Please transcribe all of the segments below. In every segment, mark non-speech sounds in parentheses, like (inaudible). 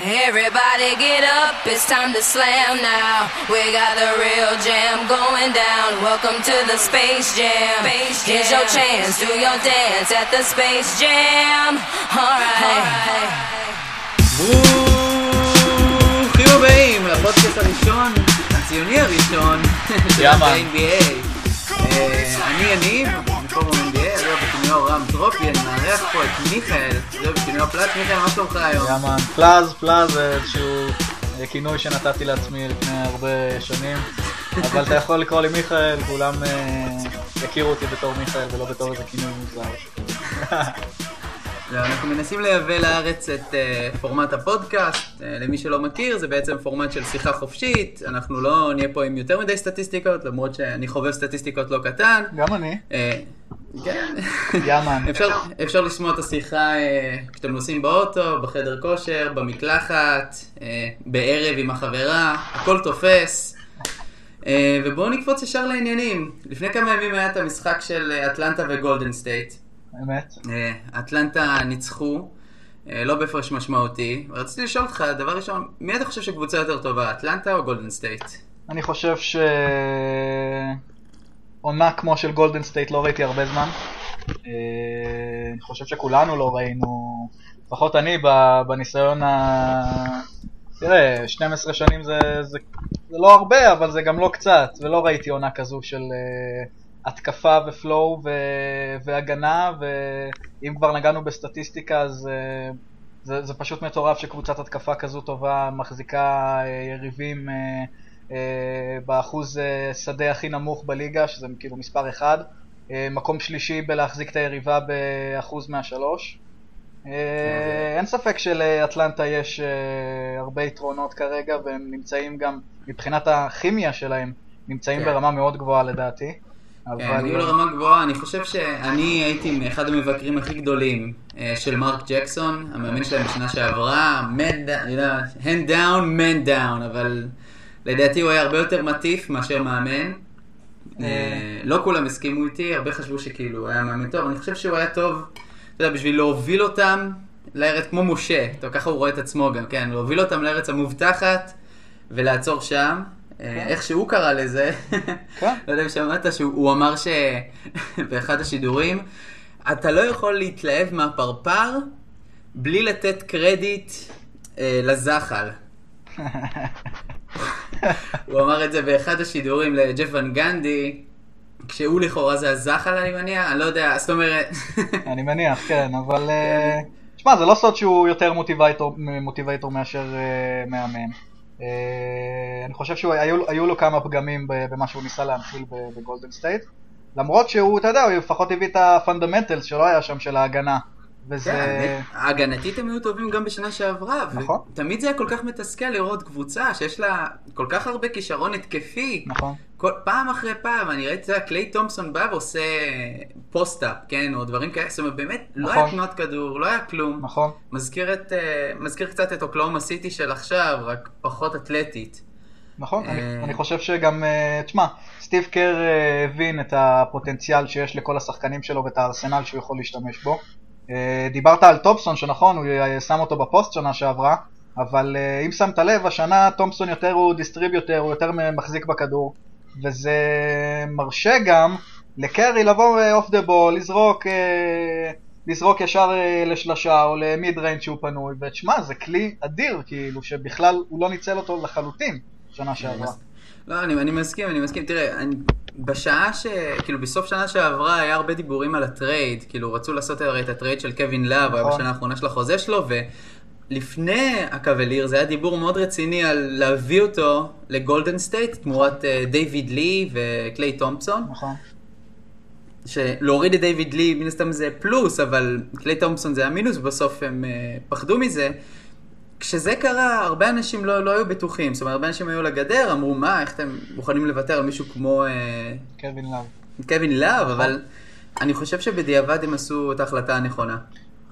Everybody get up, it's time to slam now. We got the real jam going down. Welcome to the Space Jam. Space jam. Here's your chance, do your dance at the Space Jam. Alright. ברוכים הבאים לפודקאסט הראשון, הציוני הראשון, של יאמן. ה-NBA. אה, אני יניב, מפורום NBA, בכינויו רם טרופי, אני מארח פה את מיכאל, זה בכינויו פלט. מיכאל, מה שלומך היום? יאמן, פלאז, פלאז זה איזשהו כינוי שנתתי לעצמי לפני הרבה שנים, אבל אתה יכול לקרוא לי מיכאל, כולם אה, יכירו אותי בתור מיכאל ולא בתור איזה כינוי מוזר. לא, אנחנו מנסים לייבא לארץ את אה, פורמט הפודקאסט. אה, למי שלא מכיר, זה בעצם פורמט של שיחה חופשית. אנחנו לא נהיה פה עם יותר מדי סטטיסטיקות, למרות שאני חובב סטטיסטיקות לא קטן. גם אני, אה, כן. יאמן. אפשר, אפשר לשמוע את השיחה אה, כשאתם נוסעים באוטו, בחדר כושר, במקלחת, אה, בערב עם החברה, הכל תופס. אה, ובואו נקפוץ ישר לעניינים. לפני כמה ימים היה את המשחק של אטלנטה וגולדן סטייט. אמת. אה, אטלנטה ניצחו, אה, לא בהפרש משמעותי. רציתי לשאול אותך, דבר ראשון, מי אתה חושב שקבוצה יותר טובה, אטלנטה או גולדן סטייט? אני חושב שעונה כמו של גולדן סטייט לא ראיתי הרבה זמן. אה, אני חושב שכולנו לא ראינו, לפחות אני בניסיון ה... תראה, 12 שנים זה, זה, זה לא הרבה, אבל זה גם לא קצת, ולא ראיתי עונה כזו של אה, התקפה ו flow ו, והגנה, ואם כבר נגענו בסטטיסטיקה, אז אה, זה, זה פשוט מטורף שקבוצת התקפה כזו טובה מחזיקה אה, יריבים אה, באחוז שדה הכי נמוך בליגה, שזה כאילו מספר אחד, מקום שלישי בלהחזיק את היריבה באחוז מהשלוש. אה, אין ספק שלאטלנטה יש אה, הרבה יתרונות כרגע והם נמצאים גם מבחינת הכימיה שלהם נמצאים כן. ברמה מאוד גבוהה לדעתי. כן, הגיעו לרמה גבוהה, אני חושב שאני הייתי מאחד המבקרים הכי גדולים אה, של מרק ג'קסון, המאמן שלהם בשנה שעברה, hand down, man down, אבל לדעתי הוא היה הרבה יותר מטיף מאשר מאמן. אה, לא כולם הסכימו איתי, הרבה חשבו שכאילו הוא היה מאמן טוב, אני חושב שהוא היה טוב, אתה יודע, בשביל להוביל אותם לארץ, כמו משה, טוב, ככה הוא רואה את עצמו גם, כן, להוביל אותם לארץ המובטחת ולעצור שם. אה, איך שהוא קרא לזה, כן. לא יודע אם שמעת שהוא הוא אמר ש... (laughs) באחד השידורים, אתה לא יכול להתלהב מהפרפר בלי לתת קרדיט אה, לזחל. (laughs) הוא אמר את זה באחד השידורים לג'ף ון גנדי, כשהוא לכאורה זה הזחל אני מניח, אני לא יודע, זאת אומרת... (laughs) אני מניח, כן, אבל... אה, שמע, זה לא סוד שהוא יותר motivator, מאשר אה, מאמן. אה, אני חושב שהיו לו כמה פגמים במה שהוא ניסה להנחיל בגולדן סטייט. למרות שהוא, אתה יודע, הוא לפחות הביא את ה fundamentals שלא היה שם של ההגנה. וזה... כן, הגנתית הם היו טובים גם בשנה שעברה. נכון. ותמיד זה היה כל כך מתסכל לראות קבוצה שיש לה כל כך הרבה כישרון התקפי. נכון. כל, פעם אחרי פעם, אני ראיתי, את קליי תומפסון בא ועושה post-up, כן, או דברים כאלה, זאת אומרת, באמת, לא נכון. היה תנועת כדור, לא היה כלום. נכון. מזכיר, את, אה, מזכיר קצת את אוקלהומה סיטי של עכשיו, רק פחות אתלטית. נכון, אה, אני, אני חושב שגם, אה, תשמע, סטיב קר הבין את הפוטנציאל שיש לכל השחקנים שלו ואת הארסנל שהוא יכול להשתמש בו. אה, דיברת על טומפסון, שנכון, הוא אה, שם אותו בפוסט שנה שעברה, אבל אה, אם שמת לב, השנה תומפסון יותר הוא distributor, הוא יותר מחזיק בכדור, וזה מרשה גם לקרי לבוא off the ball, לזרוק, לזרוק ישר לשלושה או ל mid range שהוא פנוי, ותשמע, זה כלי אדיר, כאילו, שבכלל הוא לא ניצל אותו לחלוטין שנה שעברה. לא, אני, אני מסכים, אני מסכים. תראה, אני, בשעה ש... כאילו, בסוף שנה שעברה היה הרבה דיבורים על ה trade. כאילו, רצו לעשות הרי את ה trade של קווין לאב, היה נכון. בשנה האחרונה של החוזה שלו, ולפני הקאבלירס זה היה דיבור מאוד רציני על להביא אותו לגולדן סטייט תמורת אה, דיוויד לי וקליי תומפסון. נכון. שלהוריד את דיוויד לי מן הסתם זה פלוס, אבל קליי תומפסון זה המינוס, ובסוף הם אה, פחדו מזה. כשזה קרה, הרבה אנשים לא, לא היו בטוחים, זאת אומרת, הרבה אנשים היו על הגדר, אמרו, מה, איך אתם מוכנים לוותר על מישהו כמו אה, קווין לאב. קווין לאב, אבל אני חושב שבדיעבד הם עשו את ההחלטה הנכונה.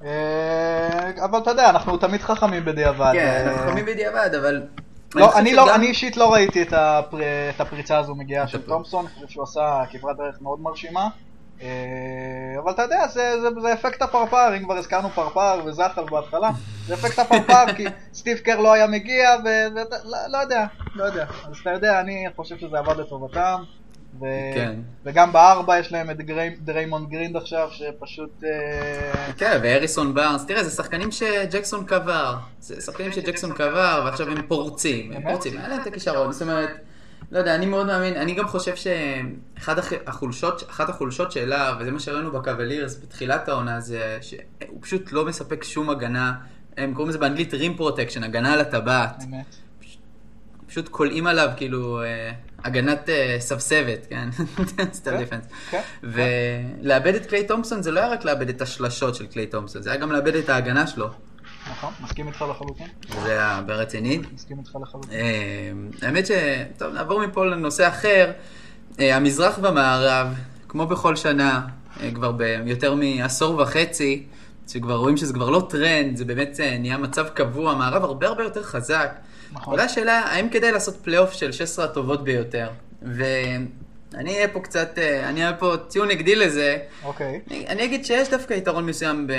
אה, אבל אתה יודע, אנחנו תמיד חכמים בדיעבד. כן, אה, אנחנו חכמים בדיעבד, אבל... לא, אני, לא, אני אישית לא ראיתי את, הפר... את הפריצה הזו מגיעה של תומפסון, אני חושב שהוא עשה כברת דרך מאוד מרשימה. אה, אבל אתה יודע, זה, זה, זה אפקט הפרפר, אם כבר הזכרנו פרפר וזחל בהתחלה, זה אפקט הפרפר, כי סטיב קר לא היה מגיע, ולא לא יודע, לא יודע. אז אתה יודע, אני חושב שזה עבד לטובתם. ו... כן. וגם בארבע יש להם את גרי... דריימונד גרין עכשיו, שפשוט... אה, כן, והריסון בארנס, תראה, זה שחקנים שג'קסון קבר. זה שחקנים שג'קסון קבר, ועכשיו הם פורצים. הם? פורצים, היה להם את הכישרון. זאת אומרת, לא יודע, אני מאוד מאמין, אני גם חושב שאחת הח- החולשות, אחת החולשות שלה, וזה מה שראינו בקבלירס בתחילת העונה, זה שהוא פשוט לא מספק שום הגנה. הם קוראים לזה באנגלית rim protection, הגנה על הטבעת. אמת. פשוט כולאים עליו כאילו אה, הגנת אה, סבסבת, כן? (laughs) כן, defense. כן. ולאבד את קליי תומפסון זה לא היה רק לאבד את השלשות של קליי תומפסון, זה היה גם לאבד את ההגנה שלו. נכון, מסכים איתך לחלוטין. וזה היה ברציני. מסכים איתך לחלוטין. אה, האמת ש... טוב, נעבור מפה לנושא אחר. אה, המזרח והמערב, כמו בכל שנה, אה, כבר ביותר מעשור וחצי, שכבר רואים שזה כבר לא טרנד, זה באמת נהיה מצב קבוע, המערב הרבה הרבה יותר חזק. נכון. עולה השאלה, האם כדאי לעשות פלייאוף של 16 הטובות ביותר? ואני אהיה פה קצת, אני אהיה פה טיעון נגדי לזה. אוקיי. אני, אני אגיד שיש דווקא יתרון מסוים ב,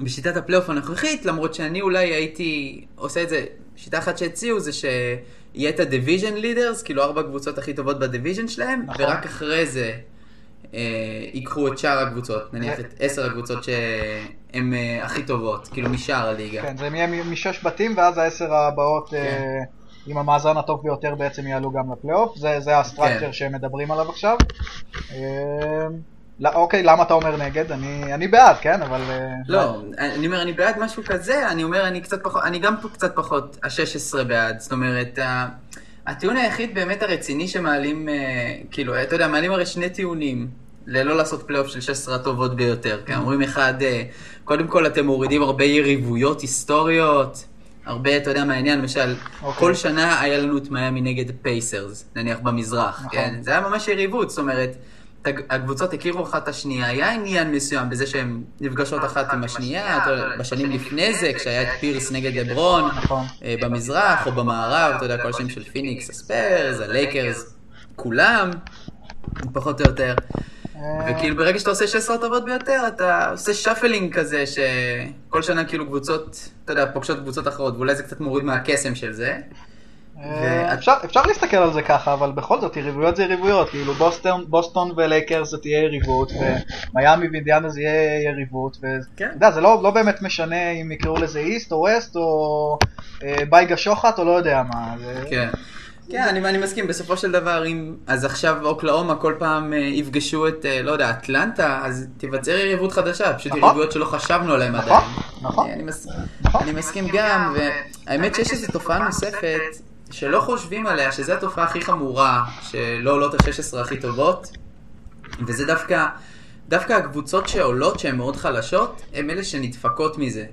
בשיטת הפלייאוף הנוכחית, למרות שאני אולי הייתי עושה את זה, שיטה אחת שהציעו זה שיהיה את ה-division leaders, כאילו ארבע הקבוצות הכי טובות ב-division שלהם, נכון. ורק אחרי זה אה, ייקחו את שאר הקבוצות, נניח זה- את עשר הקבוצות שהן אה, הכי טובות, כאילו משאר הליגה. כן, זה יהיה משש בתים, ואז העשר הבאות כן. אה, עם המאזן הטוב ביותר בעצם יעלו גם לפלייאוף. זה זה הסטרקצ'ר כן. שהם מדברים עליו עכשיו. לא, אוקיי, למה אתה אומר נגד? אני אני בעד, כן? אבל... אה, לא, אני אומר, אני בעד משהו כזה, אני אומר, אני קצת פחות, אני גם פה קצת פחות, ה-16 בעד, זאת אומרת, הטיעון היחיד באמת הרציני שמעלים, אה, כאילו, אתה יודע, מעלים הרי שני טיעונים ללא לעשות פלייאוף של 16 הטובות ביותר, כי אומרים אחד, אה, קודם כל אתם מורידים הרבה יריבויות היסטוריות, הרבה, אתה יודע, מעניין, למשל, אוקיי. כל שנה היה לנו את מיאמי נגד פייסרס, נניח במזרח, נכון. כן? זה היה ממש יריבות, זאת אומרת, הקבוצות הכירו אחת את השנייה, היה עניין מסוים בזה שהן נפגשות אחת עם השנייה, בשנים לפני זה, כשהיה את פירס נגד לברון, נכון. אה, במזרח או במערב, אתה יודע, כל השנים של פיניקס, הספרס, הלייקרס, כולם, פחות או יותר. אה, וכאילו ברגע שאתה עושה 16 הטובות ביותר, אתה עושה shuffling כזה, שכל שנה כאילו קבוצות, אתה יודע, פוגשות קבוצות אחרות, ואולי זה קצת מוריד מהקסם של זה. אה, אפשר, אפשר להסתכל על זה ככה, אבל בכל זאת יריבויות זה יריבויות, כאילו בוסטון, בוסטון ולייקרס זה תהיה יריבות, ומיאמי ואינדיאנה זה יהיה יריבות, ואתה כן. יודע, זה לא, לא באמת משנה אם יקראו לזה east או west או אה, בייגה שוחט או לא יודע מה. זה... כן. כן, אני, אני מסכים, בסופו של דבר, אם... אז עכשיו אוקלאומה כל פעם אה, יפגשו את, אה, לא יודע, אטלנטה, אז תיווצר יריבות חדשה, פשוט נכון. יריבויות שלא חשבנו עליהן נכון, עדיין. נכון. אני, מס... נכון. אני מסכים גם, והאמת שיש איזו תופעה נוספת שלא חושבים עליה, שזו התופעה הכי חמורה, שלא עולות ה-16 הכי טובות, וזה דווקא, דווקא הקבוצות שעולות, שהן מאוד חלשות, הן אלה שנדפקות מזה.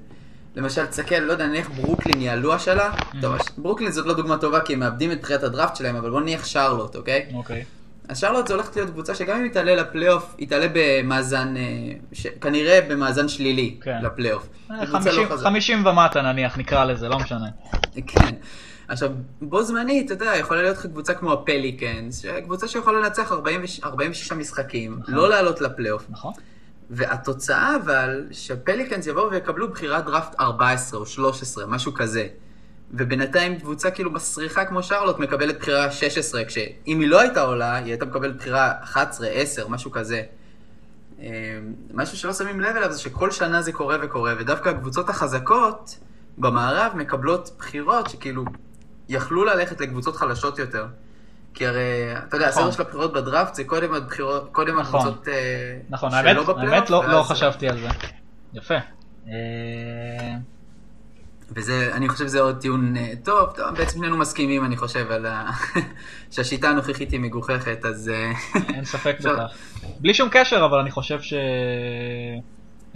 למשל, תסתכל, לא יודע, נניח ברוקלין יעלו השאלה, טוב, הש- ברוקלין זאת לא דוגמה טובה כי הם מאבדים את בחירת הדראפט שלהם, אבל בוא נניח שרלוט, אוקיי? אוקיי. אז שרלוט זה הולכת להיות קבוצה שגם אם היא תעלה לפלייאוף, היא תעלה במאזן, אה, ש... כנראה במאזן שלילי כן. לפלייאוף. אה, היא קבוצה 50 לא חזקה. 50 ומטה נניח, נקרא לזה, לא משנה. כן. עכשיו, בו זמנית, אתה יודע, יכולה להיות לך קבוצה כמו הפליקנס, קבוצה שיכולה לנצח 40 וש- 46 משחקים, לא לעלות לפלייאוף. נכון? והתוצאה אבל, שהפליקנס יבואו ויקבלו בחירת דראפט 14 או 13, משהו כזה. ובינתיים קבוצה כאילו מסריחה כמו שרלוט מקבלת בחירה 16, כשאם היא לא הייתה עולה, היא הייתה מקבלת בחירה 11, 10, משהו כזה. אה, משהו שלא שמים לב אליו זה שכל שנה זה קורה וקורה, ודווקא הקבוצות החזקות במערב מקבלות בחירות שכאילו יכלו ללכת לקבוצות חלשות יותר. כי הרי, אתה יודע, נכון. הסדר של הבחירות בדראפט זה קודם הבחירות, קודם נכון. הקבוצות אה, נכון, שלא בפלייאוף, האמת לא, לא חשבתי על זה. יפה. אה, וזה, אני חושב שזה עוד טיעון אה, טוב, טוב, בעצם שנינו מסכימים, אני חושב, על ה... (laughs) שהשיטה הנוכחית היא מגוחכת, אז... אין ספק (laughs) בכך. בלי שום קשר, אבל אני חושב ש...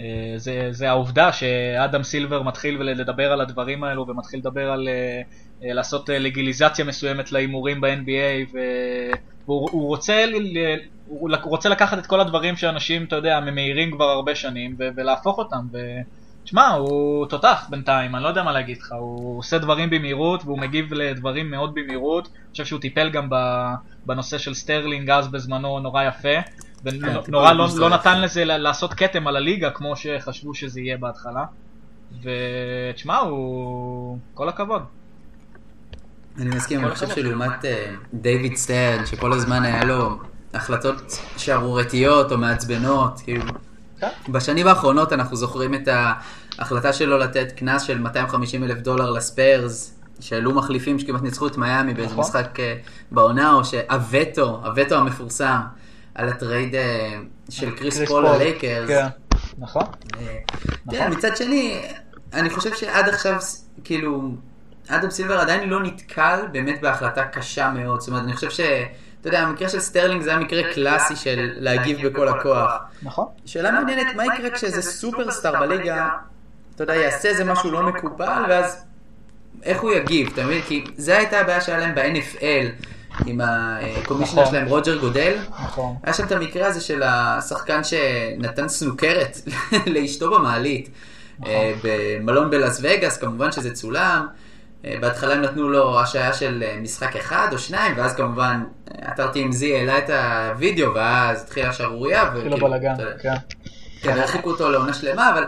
אה, זה, זה העובדה שאדם סילבר מתחיל לדבר על הדברים האלו ומתחיל לדבר על אה, אה, לעשות לגיליזציה מסוימת להימורים ב-NBA והוא הוא רוצה, הוא רוצה לקחת את כל הדברים שאנשים, אתה יודע, מעירים כבר הרבה שנים ולהפוך אותם. ו... שמע, הוא תותח בינתיים, אני לא יודע מה להגיד לך, הוא עושה דברים במהירות והוא מגיב לדברים מאוד במהירות, אני חושב שהוא טיפל גם בנושא של סטרלינג אז בזמנו נורא יפה, ונורא טיפול לא, מסועף. לא נתן לזה לעשות כתם על הליגה כמו שחשבו שזה יהיה בהתחלה. ותשמע, הוא... כל הכבוד. אני מסכים, אני חושב. שלעומת אה, דיוויד סטרן, שכל הזמן היה לו החלטות שערורייתיות או מעצבנות, כאילו, כן. בשנים האחרונות אנחנו זוכרים את ההחלטה שלו לתת קנס של 250 אלף דולר לספיירס, שהעלו מחליפים שכמעט ניצחו את מיאמי באיזה נכון. משחק אה, בעונה, או שהווטו, הווטו המפורסם, על הטרייד אה, של קריס פול ללייקרס. כן, נכון. אה, תראה, מצד שני, אני חושב שעד עכשיו, כאילו, אדם סילבר עדיין לא נתקל באמת בהחלטה קשה מאוד. זאת אומרת, אני חושב ש... אתה יודע, המקרה של סטרלינג זה היה מקרה קלאסי של להגיב בכל הכוח. נכון. שאלה מעניינת, מה יקרה כשאיזה סופרסטאר בליגה, אתה יודע, יעשה איזה משהו לא מקובל, ואז איך הוא יגיב, אתה מבין? כי זו הייתה הבעיה שהיה להם ב-NFL, עם הקומישיונר נכון. שלהם, רוג'ר גודל. נכון. היה שם את המקרה הזה של השחקן שנתן סנוקרת (laughs) לאשתו במעלית. אה, במלון בלאס וגאס, כמובן שזה צולם. אה, בהתחלה הם נתנו לו השעיה של אה, משחק אחד או שניים, ואז כמובן אתר TMZ העלה את הוידאו, ואז התחילה השערורייה. התחיל וכאילו, הבלאגן, אתה יודע, כן. כן, הרחיקו אותו לעונה שלמה, אבל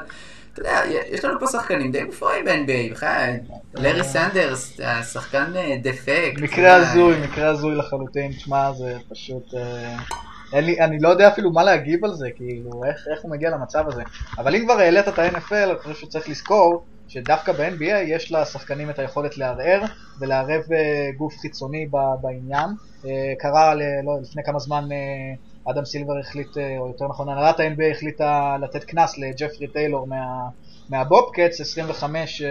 אתה יודע, יש לנו פה שחקנים די מפוארים ב-NBA, בכלל, לארי סנדרס, השחקן אה, דפקט. מקרה הזוי, מקרה הזוי לחלוטין, תשמע, זה פשוט... אה, אין לי, אני לא יודע אפילו מה להגיב על זה, כאילו, איך, איך הוא מגיע למצב הזה. אבל אם כבר העלית את ה-NFL, אני חושב שצריך לזכור שדווקא ב-NBA יש לשחקנים את היכולת לערער ולערב אה, גוף חיצוני ב- בעניין. אה, קרה ל, לא, לפני כמה זמן אה, אדם סילבר החליט, אה, או יותר נכון, הנהלת ה-NBA החליטה לתת קנס לג'פרי טיילור מה, מהבובקטס, 25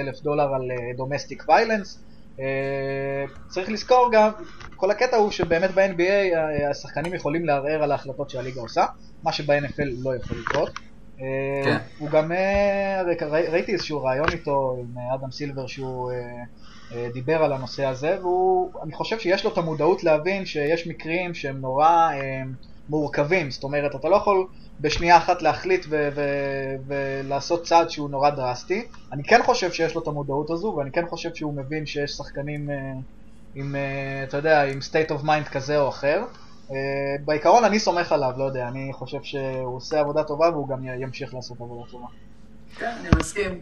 אלף דולר על דומסטיק ויילנס. אה, צריך לזכור גם, כל הקטע הוא שבאמת ב-NBA אה, השחקנים יכולים לערער על ההחלטות שהליגה עושה, מה שב-NFL לא יכול לקרות. אה, כן. הוא גם, אה, ראיתי איזשהו ראיון איתו עם אה, אדם סילבר שהוא אה, אה, דיבר על הנושא הזה, ואני חושב שיש לו את המודעות להבין שיש מקרים שהם נורא אה, מורכבים, זאת אומרת, אתה לא יכול בשנייה אחת להחליט ו- ו- ולעשות צעד שהוא נורא דרסטי. אני כן חושב שיש לו את המודעות הזו, ואני כן חושב שהוא מבין שיש שחקנים אה, עם, אה, אתה יודע, עם state of mind כזה או אחר. אה, בעיקרון אני סומך עליו, לא יודע, אני חושב שהוא עושה עבודה טובה והוא גם ימשיך לעשות עבודה טובה. כן, אני מסכים.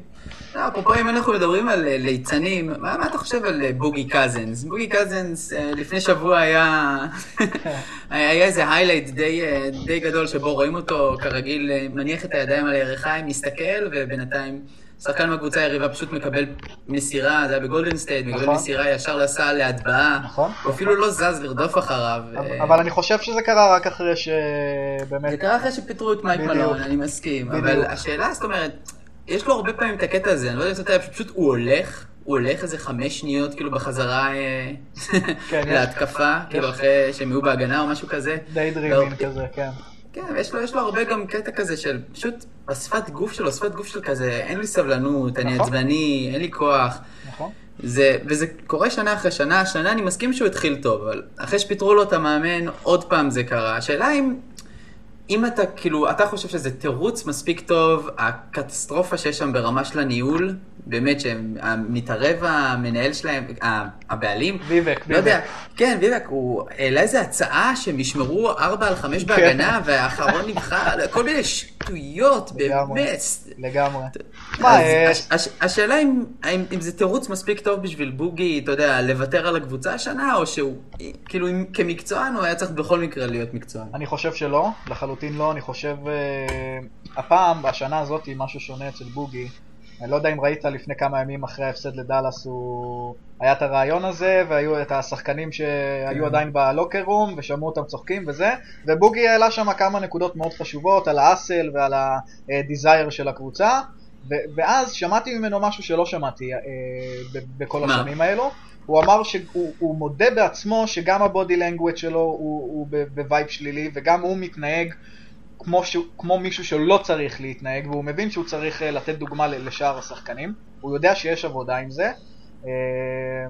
לא, אפרופו אם אנחנו מדברים על אה, ליצנים, מה מה אתה חושב על אה, בוגי קזנס? בוגי קזנס אה, לפני שבוע היה (laughs) היה איזה היילייט די די גדול שבו רואים אותו כרגיל מניח את הידיים על הירכיים, מסתכל, ובינתיים שחקן מהקבוצה היריבה פשוט מקבל מסירה, זה היה בגולדן סטייט, מקבל נכון. מסירה ישר לסל להטבעה. נכון. הוא אפילו לא זז לרדוף אחריו. אבל אני חושב שזה קרה רק אחרי שבאמת... זה קרה אחרי שפיטרו את מייק. מלון, אני מסכים. בדיוק. אבל השאלה, זאת אומרת, יש לו הרבה פעמים את הקטע הזה, אני לא יודע אם אתה פשוט הוא הולך, הוא הולך איזה חמש שניות כאילו בחזרה אה, כן, להתקפה, כאילו אחרי שהם יהיו בהגנה או משהו כזה. די דרימין לא, כזה, כן. כן, ויש לו, יש לו הרבה גם קטע כזה של פשוט בשפת גוף שלו, שפת גוף של כזה, אין לי סבלנות, אני נכון. עצבני, אין לי כוח. נכון? זה, וזה קורה שנה אחרי שנה, השנה אני מסכים שהוא התחיל טוב, אבל אחרי שפיטרו לו את המאמן, עוד פעם זה קרה. השאלה אם, אם אתה, כאילו, אתה חושב שזה תירוץ מספיק טוב, הקטסטרופה שיש שם ברמה של הניהול, באמת שמתערב המנהל שלהם, הבעלים, ויבק, לא יודע, ויבק. כן, ויבק, הוא העלה איזה הצעה שהם ישמרו 4 על 5 בהגנה, והאחרון נבחר, כל מיני שטויות. באמת. לגמרי. אה, הש- הש- השאלה אם, זה תירוץ מספיק טוב בשביל בוגי, אתה יודע, לוותר על הקבוצה השנה, או שהוא, כאילו, כמקצוען, הוא היה צריך בכל מקרה להיות מקצוען. אני חושב שלא, לחלוטין לא, אני חושב, אה, הפעם, בשנה הזאת, משהו שונה אצל בוגי. אני לא יודע אם ראית לפני כמה ימים אחרי ההפסד לדאלאס, הוא... היה את הרעיון הזה, והיו את השחקנים שהיו כן. עדיין בלוקר רום, ושמעו אותם צוחקים וזה, ובוגי העלה שם כמה נקודות מאוד חשובות על ה hustle ועל ה desire של הקבוצה, ו- ואז שמעתי ממנו משהו שלא שמעתי אה, ב- בכל? השנים האלו. הוא אמר שהוא הוא מודה בעצמו שגם ה body language שלו הוא, הוא ב vibe שלילי, וגם הוא מתנהג כמו, שהוא, כמו מישהו שלא צריך להתנהג, והוא מבין שהוא צריך אה, לתת דוגמה לשאר השחקנים. הוא יודע שיש עבודה עם זה. אה,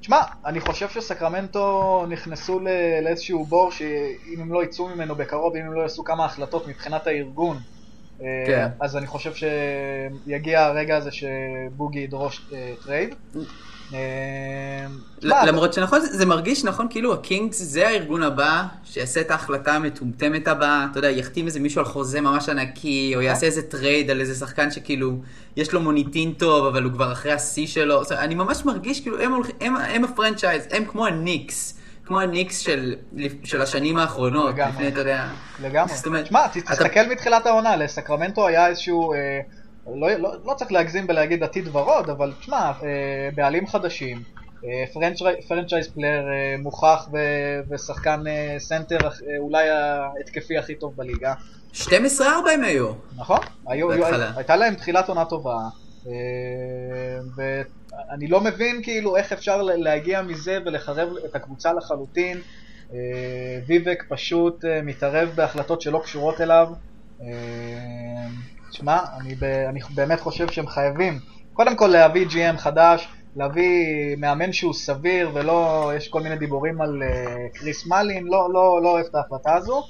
תשמע, אני חושב שסקרמנטו נכנסו ל- לאיזשהו בור שאם הם לא יצאו ממנו בקרוב, אם הם לא יעשו כמה החלטות מבחינת הארגון, אה, כן. אז אני חושב שיגיע הרגע הזה שבוגי ידרוש trade. מה, למרות שנכון, זה- מרגיש נכון כאילו הקינגס זה הארגון הבא שיעשה את ההחלטה המטומטמת הבאה, אתה יודע, יחתים איזה מישהו על חוזה ממש ענקי, או יעשה איזה trade על איזה שחקן שכאילו, יש לו מוניטין טוב, אבל הוא כבר אחרי השיא שלו, אני ממש מרגיש כאילו, הם, הם, הם ה franchise, הם כמו הניקס, כמו הניקס של, של השנים האחרונות, לגמרי. לפני, אתה יודע, לגמרי. זאת אומרת, תשמע, אתה- תסתכל מתחילת העונה, לסקרמנטו היה איזשהו, אה, לא, לא, לא צריך להגזים בלהגיד עתיד ורוד, אבל תשמע, אה, בעלים חדשים, אה, franchise player אה, מוכח ו- ושחקן סנטר אולי ההתקפי הכי טוב בליגה, 12-4 הם היו. נכון? היו, היו. הייתה להם תחילת עונה טובה, ואני לא מבין כאילו איך אפשר להגיע מזה ולחרב את הקבוצה לחלוטין. ויבק פשוט מתערב בהחלטות שלא קשורות אליו. תשמע, אני, ב- אני באמת חושב שהם חייבים, קודם כל להביא GM חדש, להביא מאמן שהוא סביר ולא, יש כל מיני דיבורים על אה, קריס מלין, לא, לא, לא אוהב את ההחלטה הזו.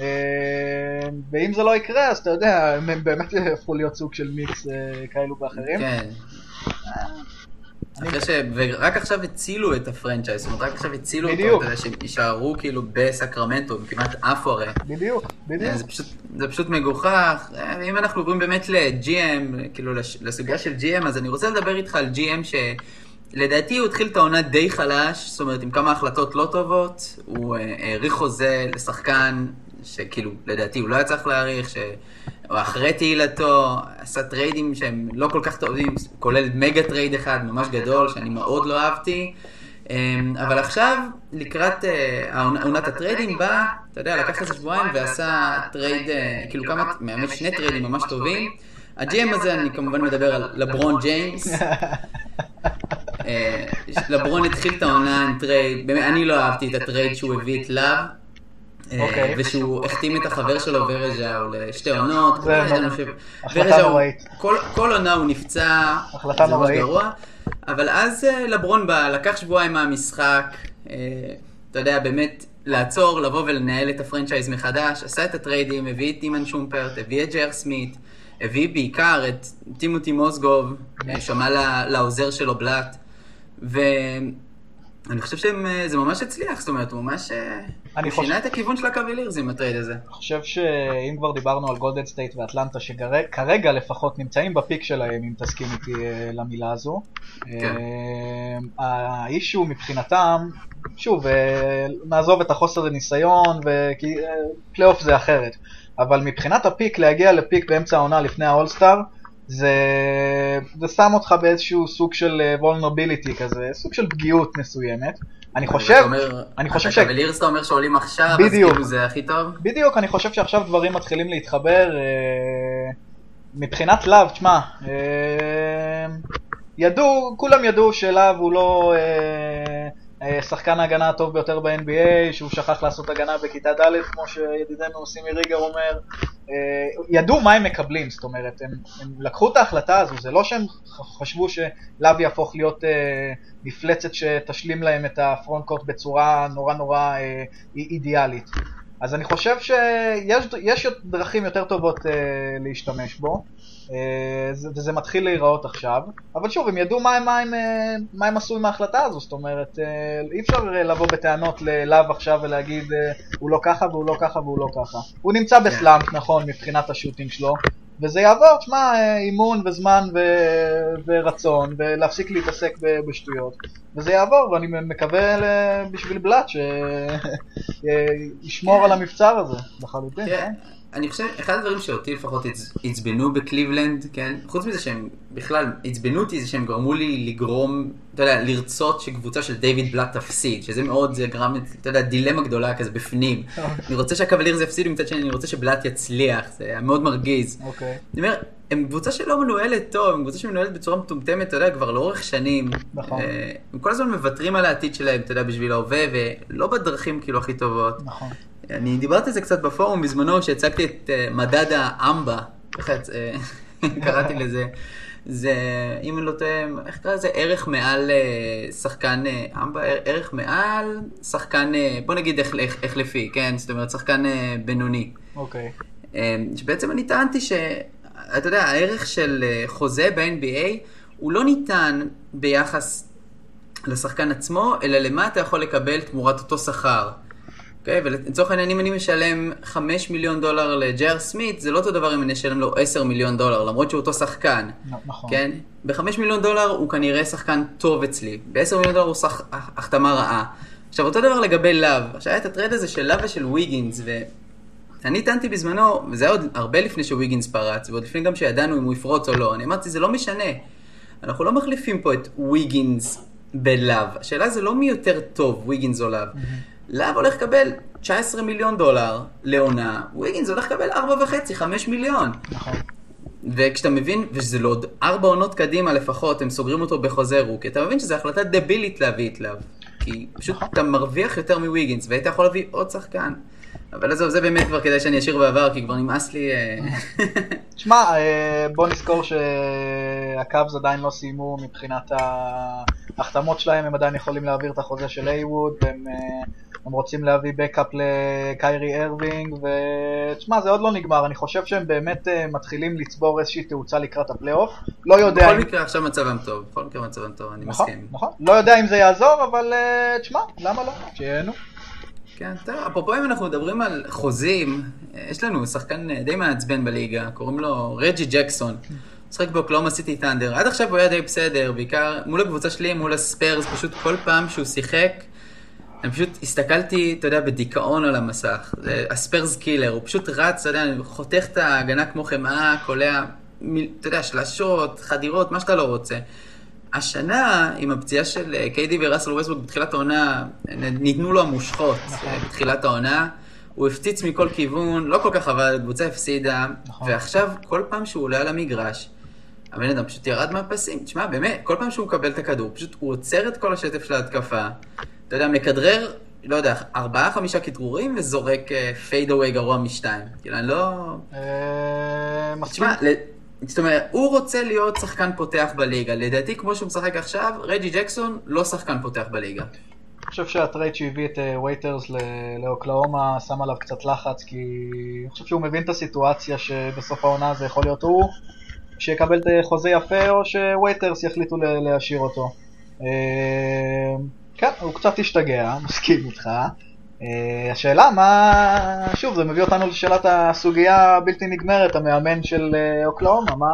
אה, ואם זה לא יקרה, אז אתה יודע, הם הם באמת הפכו להיות סוג של מיקס אה, כאלו ואחרים. כן. אחרי ש... ורק עכשיו הצילו את הפרנצ'ייז, זאת אומרת, רק עכשיו הצילו אותו, בדיוק. אתה יודע, שהם יישארו כאילו בסקרמנטו, הם כמעט עפו הרי. בדיוק, בדיוק. זה פשוט, זה פשוט מגוחך. אה, אם אנחנו עוברים באמת ל-GM, כאילו לסוגיה של GM, אז אני רוצה לדבר איתך על GM שלדעתי הוא התחיל את העונה די חלש, זאת אומרת עם כמה החלטות לא טובות, הוא אה, האריך חוזה לשחקן שכאילו לדעתי הוא לא היה צריך להאריך, שהוא אחרי תהילתו, עשה טריידים שהם לא כל כך טובים, כולל mega trade אחד ממש גדול שאני מאוד לא אהבתי. אמ, אבל עכשיו, לקראת אה, עונת הטריידים, בא, אתה יודע, לקח איזה שבועיים ועשה trade, אה, כאילו כמה, מאמץ שני טריידים ממש טובים. ה GM הזה, אני כמובן מדבר על לברון ג'יימס. אה, לברון התחיל את העונה עם trade, אני לא אהבתי את ה trade שהוא הביא את לאב. אה, אוקיי. ושהוא החתים את החבר שלו ורז'או לשתי עונות. החלטה נוראית. כל- עונה הוא נפצע, החלטה זה נוראית. גרוע. אבל אז אה, לברון בא, לקח שבועיים מהמשחק, אה, אתה יודע, באמת לעצור, לבוא ולנהל את ה franchise מחדש, עשה את הטריידים, הביא את אימן שומפרט, הביא את ג'ר סמית, הביא בעיקר את טימותי מוסגוב, אה, שמע לעוזר שלו בלאט, ואני חושב שזה ממש הצליח, זאת אומרת, הוא ממש... אה, אני הוא חושב- שינה את הכיוון של הקאבלירס עם ה trade הזה. אני חושב שאם כבר דיברנו על גולדן סטייט ואטלנטה, שכרגע לפחות נמצאים ב peak שלהם, אם תסכים איתי אה, למילה הזו. כן. אה, ה issue מבחינתם, שוב, אה, נעזוב את החוסר ניסיון, כי אה, פלייאוף זה אחרת. אבל מבחינת ה peak, להגיע ל peak באמצע העונה לפני האולסטאר, זה, זה שם אותך באיזשהו סוג של vulnerability כזה, סוג של פגיעות מסוימת. אני חושב, אומר- אני חושב ש... הקאבלירס אתה אומר שעולים עכשיו, אז בדיוק. כאילו זה הכי טוב? בדיוק, אני חושב שעכשיו דברים מתחילים להתחבר. אה, מבחינת לאב, תשמע, אה, ידעו, כולם ידעו שלאב הוא לא אה, אה, שחקן ההגנה הטוב ביותר ב-NBA, שהוא שכח לעשות הגנה בכיתה ד', כמו שידידנו סימי ריגר אומר. אה, ידעו מה הם מקבלים, זאת אומרת, הם, הם לקחו את ההחלטה הזו, זה לא שהם חשבו שלהב יהפוך להיות אה, מפלצת שתשלים להם את הפרונט קורט בצורה נורא נורא אה, אידיאלית. אז אני חושב שיש יש דרכים יותר טובות אה, להשתמש בו, אה, וזה מתחיל להיראות עכשיו, אבל שוב, הם ידעו מה הם, מה, הם, אה, מה הם עשו עם ההחלטה הזו, זאת אומרת, אה, אי אפשר אה, לבוא בטענות ללאו עכשיו ולהגיד אה, הוא לא ככה והוא לא ככה והוא לא ככה. הוא נמצא בסלאמפ, נכון, מבחינת השוטינג שלו, וזה יעבור, תשמע, אה, אימון וזמן ו... ורצון, ולהפסיק להתעסק ב- בשטויות. וזה יעבור, ואני מקווה ל- בשביל בלאט שישמור (laughs) על המבצר הזה, לחלוטין. כן, אני חושב, אחד הדברים שאותי לפחות עצ- עצבנו בקליבלנד, כן, חוץ מזה שהם בכלל עצבנו אותי זה שהם גרמו לי לגרום, אתה יודע, לרצות שקבוצה של דיוויד בלאט תפסיד, שזה מאוד, זה גרם, אתה יודע, דילמה גדולה כזה בפנים. (laughs) אני רוצה שהקבלירס יפסידו, מצד שני אני רוצה שבלאט יצליח, זה היה מאוד מרגיז. אוקיי. אני אומר, הם קבוצה שלא מנוהלת טוב, הם קבוצה שמנוהלת בצורה מטומטמת, אתה יודע, כבר לאורך שנים. נכון. אה, הם כל הזמן מוותרים על העתיד שלהם, אתה יודע, בשביל ההווה, ולא בדרכים כאילו הכי טובות. נכון. אני דיברתי על זה קצת בפורום בזמנו, שהצגתי את אה, מדד האמבה, אה, (laughs) קראתי לזה. זה, אם אני לא טועה, איך קרא לזה? ערך מעל אה, שחקן אמבה, ערך מעל שחקן, בוא נגיד איך, איך, איך לפי, כן? זאת אומרת, שחקן בינוני. אוקיי. אה, שבעצם אני טענתי ש... אתה יודע, הערך של חוזה ב-NBA הוא לא ניתן ביחס לשחקן עצמו, אלא למה אתה יכול לקבל תמורת אותו שכר. אוקיי? ולצורך העניין, אם אני משלם 5 מיליון דולר לג'ר סמית, זה לא אותו דבר אם אני אשלם לו 10 מיליון דולר, למרות שהוא אותו שחקן. נכון. כן? ב-5 מיליון דולר הוא כנראה שחקן טוב אצלי, ב-10 מיליון דולר הוא שח... החתמה רעה. עכשיו, אותו דבר לגבי לאב. עכשיו, היה את ה trade הזה של לאב ושל ויגינס, ואני טענתי בזמנו, וזה היה עוד הרבה לפני שוויגינס פרץ, ועוד לפני גם שידענו אם הוא יפרוץ או לא, אני אמרתי, זה לא משנה. אנחנו לא מחליפים פה את ויגינס בלאב. השאלה זה לא מי יותר טוב, ויגינס או לאב. לאב הולך לקבל 19 מיליון דולר לעונה, ויגינס הולך לקבל 4.5, 5 מיליון. נכון. וכשאתה מבין, וזה לא עוד ארבע עונות קדימה לפחות, הם סוגרים אותו בחוזה rookie, אתה מבין שזו החלטה דבילית להביא את לאב. כי פשוט נכון. אתה מרוויח יותר מוויגינס, והיית יכול להביא עוד שחקן. אבל עזוב, זה באמת כבר כדאי שאני אשאיר בעבר, כי כבר נמאס לי... אה, (laughs) תשמע, אה, בוא נזכור שהקאבס עדיין לא סיימו מבחינת ההחתמות שלהם, הם עדיין יכולים להעביר את החוזה של הייווד, והם אה, הם רוצים להביא backup לקיירי ארווינג, ותשמע, זה עוד לא נגמר, אני חושב שהם באמת מתחילים לצבור איזושהי תאוצה לקראת הפלייאוף. לא יודע בכל אם... מקרה עכשיו מצבם טוב, בכל מקרה מצבם טוב, אני נכון, מסכים. נכון. לא יודע אם זה יעזור, אבל תשמע, למה לא? שיהנו. כן, טוב, אפרופו אם אנחנו מדברים על חוזים, יש לנו שחקן אה, די מעצבן בליגה, קוראים לו רג'י ג'קסון. משחק באוקלאומה סיטי טנדר. עד עכשיו הוא היה די בסדר, בעיקר מול הקבוצה שלי, מול הספרס, פשוט כל פעם שהוא שיחק, אני פשוט הסתכלתי, אתה יודע, בדיכאון על המסך. זה ה Spurs killer, הוא פשוט רץ, אתה יודע, חותך את ההגנה כמו חמאה, קולע, אתה יודע, שלשות, חדירות, מה שאתה לא רוצה. השנה, עם הפציעה של אה, קיידי וראסל ווסטבוק בתחילת העונה, ניתנו לו המושכות אה, בתחילת העונה. הוא הפציץ מכל כיוון, לא כל כך עבד, הקבוצה הפסידה, נכון. ועכשיו, כל פעם שהוא עולה על המגרש, הבן אדם פשוט ירד מהפסים. תשמע, באמת, כל פעם שהוא מקבל את הכדור, פשוט הוא עוצר את כל השטף של ההתקפה. אתה יודע, מכדרר, לא יודע, ארבעה, חמישה כדרורים וזורק fadeaway גרוע משתיים. כאילו, אני לא... אה, מסכים. תשמע, זאת אומרת, הוא רוצה להיות שחקן פותח בליגה. לדעתי, כמו שהוא משחק עכשיו, רג'י ג'קסון לא שחקן פותח בליגה. אני חושב שה trade שהביא את אה, וייטרס לאוקלאומה שם עליו קצת לחץ, כי אני חושב שהוא מבין את הסיטואציה שבסוף העונה זה יכול להיות הוא שיקבל את אה, חוזה יפה, או שווייטרס יחליטו להשאיר אותו. אה, כן, הוא קצת השתגע, מסכים איתך. אה, השאלה מה, שוב, זה מביא אותנו לשאלת הסוגיה הבלתי נגמרת, המאמן של אה, אוקלאומה, מה...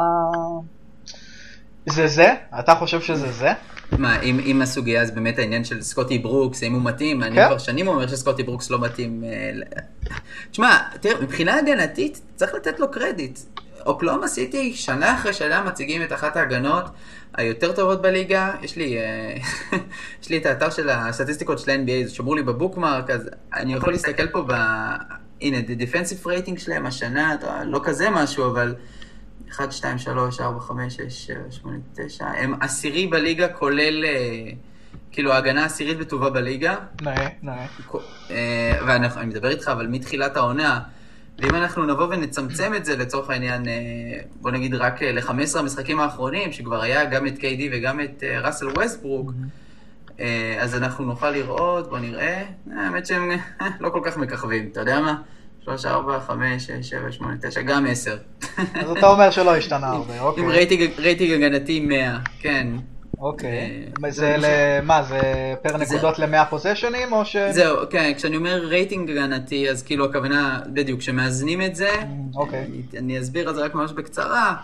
זה זה? אתה חושב שזה זה? מה, אם, אם הסוגיה זה באמת העניין של סקוטי ברוקס, האם הוא מתאים, אני כן. כבר שנים אומר שסקוטי ברוקס לא מתאים. אה, תשמע, תראה, מבחינה הגנתית, צריך לתת לו קרדיט. אוקלאומה סיטי, שנה אחרי שנה מציגים את אחת ההגנות היותר טובות בליגה. יש לי, אה, (laughs) יש לי את האתר של הסטטיסטיקות של ה-NBA, זה שמור לי בבוקמרק, אז אני יכול להסתכל פה ב... הנה, ה-defensive rating שלהם השנה, לא כזה משהו, אבל 1, 2, 3, 4, 5, 6, 7, 8, 9, הם עשירי בליגה, כולל, אה, כאילו, ההגנה העשירית בטובה בליגה. נאה, נאה. אה, ואני מדבר איתך, אבל מתחילת העונה, ואם אנחנו נבוא ונצמצם את זה לצורך העניין, אה, בוא נגיד רק אה, ל-15 המשחקים האחרונים, שכבר היה גם את KD וגם את אה, ראסל ווסטברוק, אה, אז אנחנו נוכל לראות, בוא נראה, אה, האמת שהם אה, לא כל כך מככבים, אתה יודע מה? 3, 4, 5, 6, 7, 8, 9, גם 10. אז אתה אומר שלא השתנה הרבה, (laughs) אוקיי. עם רייטינג הגנתי 100, כן. אוקיי. אה, זה ל... מה, זה per נקודות ל-100 פוזשנים או ש... זהו, כן, כשאני אומר רייטינג הגנתי, אז כאילו הכוונה, בדיוק, כשמאזנים את זה, אוקיי. אני, אסביר את זה רק ממש בקצרה,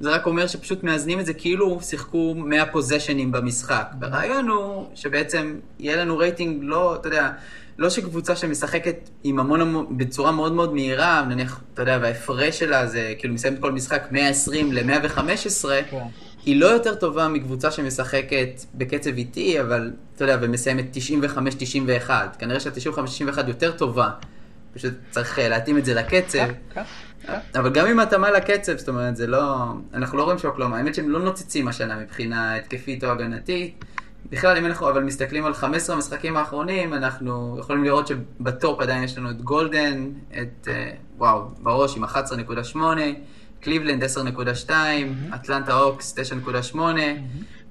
זה רק אומר שפשוט מאזנים את זה כאילו שיחקו 100 פוזיישנים במשחק. והרעיון הוא שבעצם יהיה לנו רייטינג לא, אתה יודע, לא שקבוצה שמשחקת עם המון המון, בצורה מאוד מאוד מהירה, נניח, אתה יודע, וההפרש שלה זה כאילו מסיימת כל משחק 120 ל-115, כן. היא לא יותר טובה מקבוצה שמשחקת בקצב איטי, אבל אתה יודע, ומסיימת 95-91. כנראה שה-95-91 יותר טובה. פשוט צריך אה, להתאים את זה לקצב. כן, כן, כן. אבל גם עם התאמה לקצב, זאת אומרת, זה לא... אנחנו לא רואים שאוקלאומה, האמת שהם לא נוצצים השנה מבחינה התקפית או הגנתית. בכלל, אם אנחנו אבל מסתכלים על 15 המשחקים האחרונים, אנחנו יכולים לראות שב top עדיין יש לנו את גולדן, את, אה, וואו, בראש עם 11.8, קליבלנד 10.2, אטלנטה הוקס 9.8.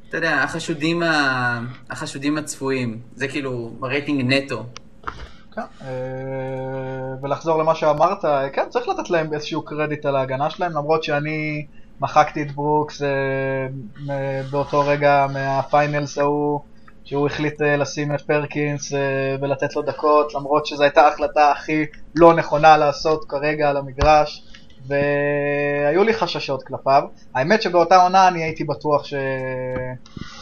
אתה יודע, החשודים, ה... החשודים הצפויים, זה כאילו רייטינג נטו. כן, אה, ולחזור למה שאמרת, כן, צריך לתת להם איזשהו קרדיט על ההגנה שלהם, למרות שאני מחקתי את ברוקס אה, באותו רגע מה finals ההוא, שהוא החליט אה, לשים את פרקינס אה, ולתת לו דקות, למרות שזו הייתה ההחלטה הכי לא נכונה לעשות כרגע על המגרש, והיו לי חששות כלפיו. האמת שבאותה עונה אני הייתי בטוח ש...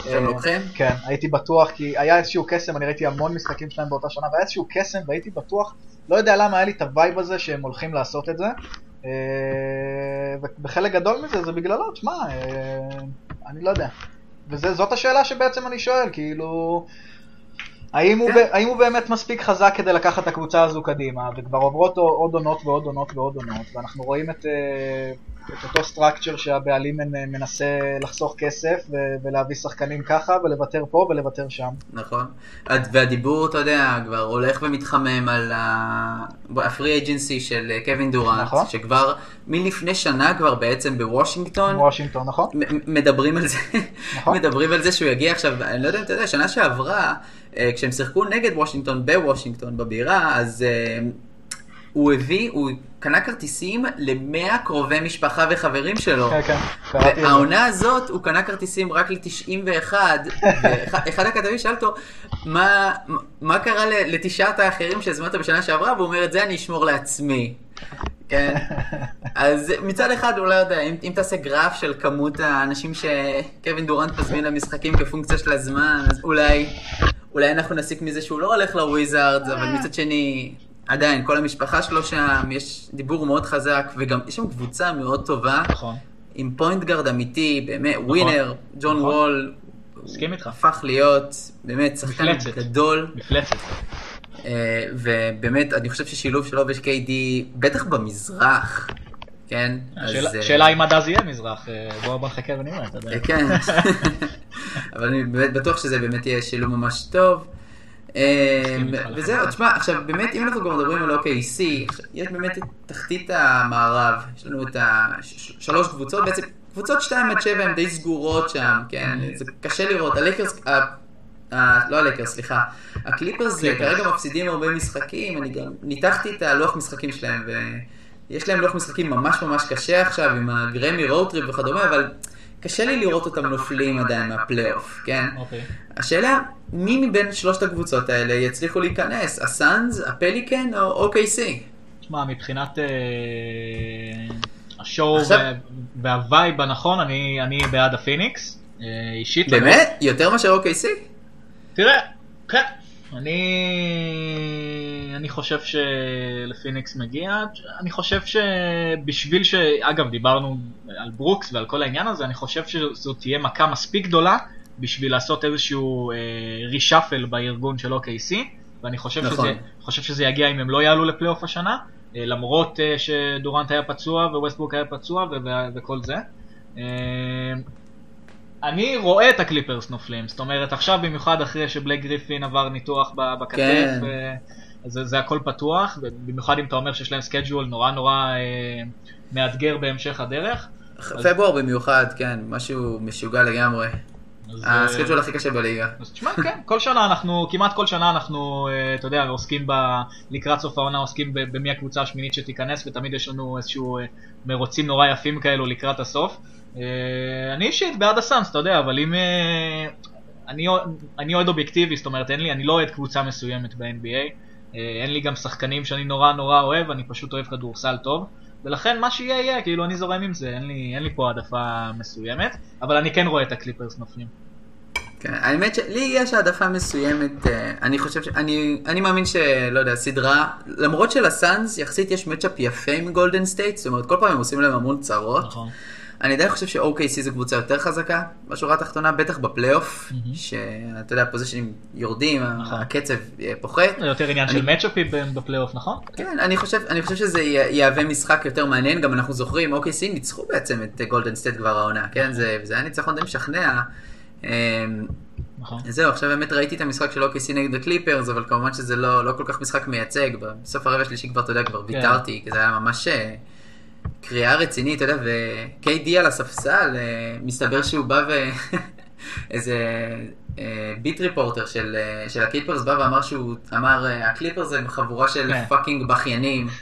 שהם אה, לוקחים? כן, הייתי בטוח, כי היה איזשהו קסם, אני ראיתי המון משחקים שלהם באותה שנה, והיה איזשהו קסם, והייתי בטוח, לא יודע למה היה לי את ה vibe הזה שהם הולכים לעשות את זה. אה, וחלק גדול מזה זה בגללו, תשמע, אה, אני לא יודע. וזאת השאלה שבעצם אני שואל, כאילו... האם, הוא, כן. ב- האם הוא באמת מספיק חזק כדי לקחת את הקבוצה הזו קדימה, וכבר עוברות עוד עונות ועוד עונות ועוד עונות, ואנחנו רואים את, אה, את אותו structure שהבעלים מנ- מנסה לחסוך כסף ולהביא שחקנים ככה, ולוותר פה ולוותר שם. נכון. הד- והדיבור, אתה יודע, כבר הולך ומתחמם על ה free agency של אה, קווין דורנט, נכון. שכבר מלפני שנה כבר בעצם בוושינגטון, וושינגטון, נכון? מדברים על זה, נכון. (laughs) מדברים על זה שהוא יגיע עכשיו, אני לא יודע אם אתה יודע, שנה שעברה, כשהם שיחקו נגד וושינגטון בוושינגטון בבירה, אז אה, הוא הביא, הוא קנה כרטיסים למאה קרובי משפחה וחברים שלו. כן, כן. והעונה הזאת הוא קנה כרטיסים רק ל-91, ואחד (laughs) הכתבים שאל אותו, מה, מה קרה לתשעת האחרים שהזמנת בשנה שעברה? והוא אומר, את זה אני אשמור לעצמי. כן? (laughs) אז מצד אחד, הוא לא יודע, אם, אם תעשה גרף של כמות האנשים שקווין דורנט מזמין למשחקים כפונקציה של הזמן, אז אולי, אולי אנחנו נסיק מזה שהוא לא הולך לוויזארדס, אבל מצד שני, עדיין, כל המשפחה שלו שם, יש דיבור מאוד חזק, וגם יש שם קבוצה מאוד טובה. נכון. עם point guard אמיתי, באמת, winner, ג'ון נכון. וול, מסכים איתך. הפך להיות באמת שחקן מפלצת. גדול, מפלצת. אה, ובאמת, אני חושב ששילוב שלו ו-KD, בטח במזרח, כן? השאלה- אז, אה, שאלה אם עד אז יהיה מזרח, אה, בוא נחכה ונראה, אתה יודע. אה, כן, (laughs) אבל אני באמת בטוח שזה באמת יהיה שילוב ממש טוב. איתך וזהו. תשמע, עכשיו באמת אם אנחנו כבר מדברים על OKC, יש באמת את תחתית המערב, יש לנו את השלוש קבוצות, בעצם קבוצות 2 עד 7 הן די סגורות שם, כן, זה קשה לראות, הלייקרס, ה- ה- לא הלייקרס, סליחה, הקליפרס כרגע מפסידים הרבה משחקים, אני גם ניתחתי את הלוח משחקים שלהם, ויש להם לוח משחקים ממש ממש קשה עכשיו, עם ה Grammy road trip וכדומה, אבל קשה לי לראות אותם נופלים עדיין מהפלייאוף, כן? אוקיי. השאלה, מי מבין שלושת הקבוצות האלה יצליחו להיכנס? הסאנס, הפליקנס או OKC? תשמע, מבחינת אה, ה show וה vibe הנכון, אני אני בעד הפיניקס. אה, אישית. באמת? יותר מאשר OKC? תראה, כן, אני, אני חושב שלפיניקס מגיע, אני חושב שבשביל ש... אגב, דיברנו על ברוקס ועל כל העניין הזה, אני חושב שזו תהיה מכה מספיק גדולה בשביל לעשות איזשהו אה, reshuffle בארגון של OKC, ואני חושב, נכון. שזה, חושב שזה יגיע אם הם לא יעלו לפלייאוף השנה, אה, למרות אה, שדורנט היה פצוע וווסטברוק היה פצוע ו- ו- וכל זה. אה, אני רואה את הקליפרס נופלים, זאת אומרת עכשיו במיוחד אחרי שבלייק גריפין עבר ניתוח בכתף, כן. אה, זה, זה הכל פתוח, במיוחד אם אתה אומר שיש להם schedule נורא נורא אה, מאתגר בהמשך הדרך. פברואר במיוחד, כן, משהו משוגע לגמרי. אז, אה, הכי קשה בליגה. אז תשמע, כן, כל שנה אנחנו, כמעט כל שנה אנחנו, אה, אתה יודע, עוסקים ב... לקראת סוף העונה עוסקים במי הקבוצה השמינית שתיכנס, ותמיד יש לנו איזשהו מרוצים נורא יפים כאלו לקראת הסוף. אה, אני אישית בעד הסאנס, אתה יודע, אבל אם... אה, אני, אני אוהד אובייקטיבי, זאת אומרת, אין לי, אני לא אוהד קבוצה מסוימת ב-NBA, אה, אין לי גם שחקנים שאני נורא נורא אוהב, אני פשוט אוהב כדורסל טוב, ולכן מה שיהיה יהיה, כאילו אני זורם עם זה, אין לי, אין לי פה העדפה מסוימת, אבל אני כן רואה את הקליפרס נופלים. כן, האמת שלי יש העדפה מסוימת, אני חושב ש... אני, אני מאמין שלא יודע, סדרה, למרות שלסאנס יחסית יש matchup יפה עם גולדן סטייט, זאת אומרת כל פעם הם עושים להם המון צרות. נכון. אני עדיין חושב ש-OKC זו קבוצה יותר חזקה בשורה התחתונה, בטח בפלייאוף, מהמם. שאתה יודע, הפוזשנים יורדים, נכון. הקצב אה, פוחת. זה יותר עניין של מצ'אפים בפלייאוף, נכון? כן, אני חושב, אני חושב שזה יהווה משחק יותר מעניין, גם אנחנו זוכרים, OKC ניצחו בעצם את גולדן סטייט כבר העונה, כן? זה, זה היה ניצחון די משכנע. אמ, נכון. זהו, עכשיו באמת ראיתי את המשחק של OKC נגד הקליפרס, אבל כמובן שזה לא, לא כל כך משחק מייצג. בסוף הרבע השלישי כבר, אתה יודע, כבר כן. ויתרתי, כי זה היה ממש אה, קריאה רצינית, אתה יודע, ו-KD על הספסל, אה, מסתבר שהוא בא ו... (laughs) איזה אה, beat reporter של, אה, של הקליפרס בא ואמר שהוא אמר אה, הקליפרס זה חבורה של כן. fucking בכיינים. (laughs)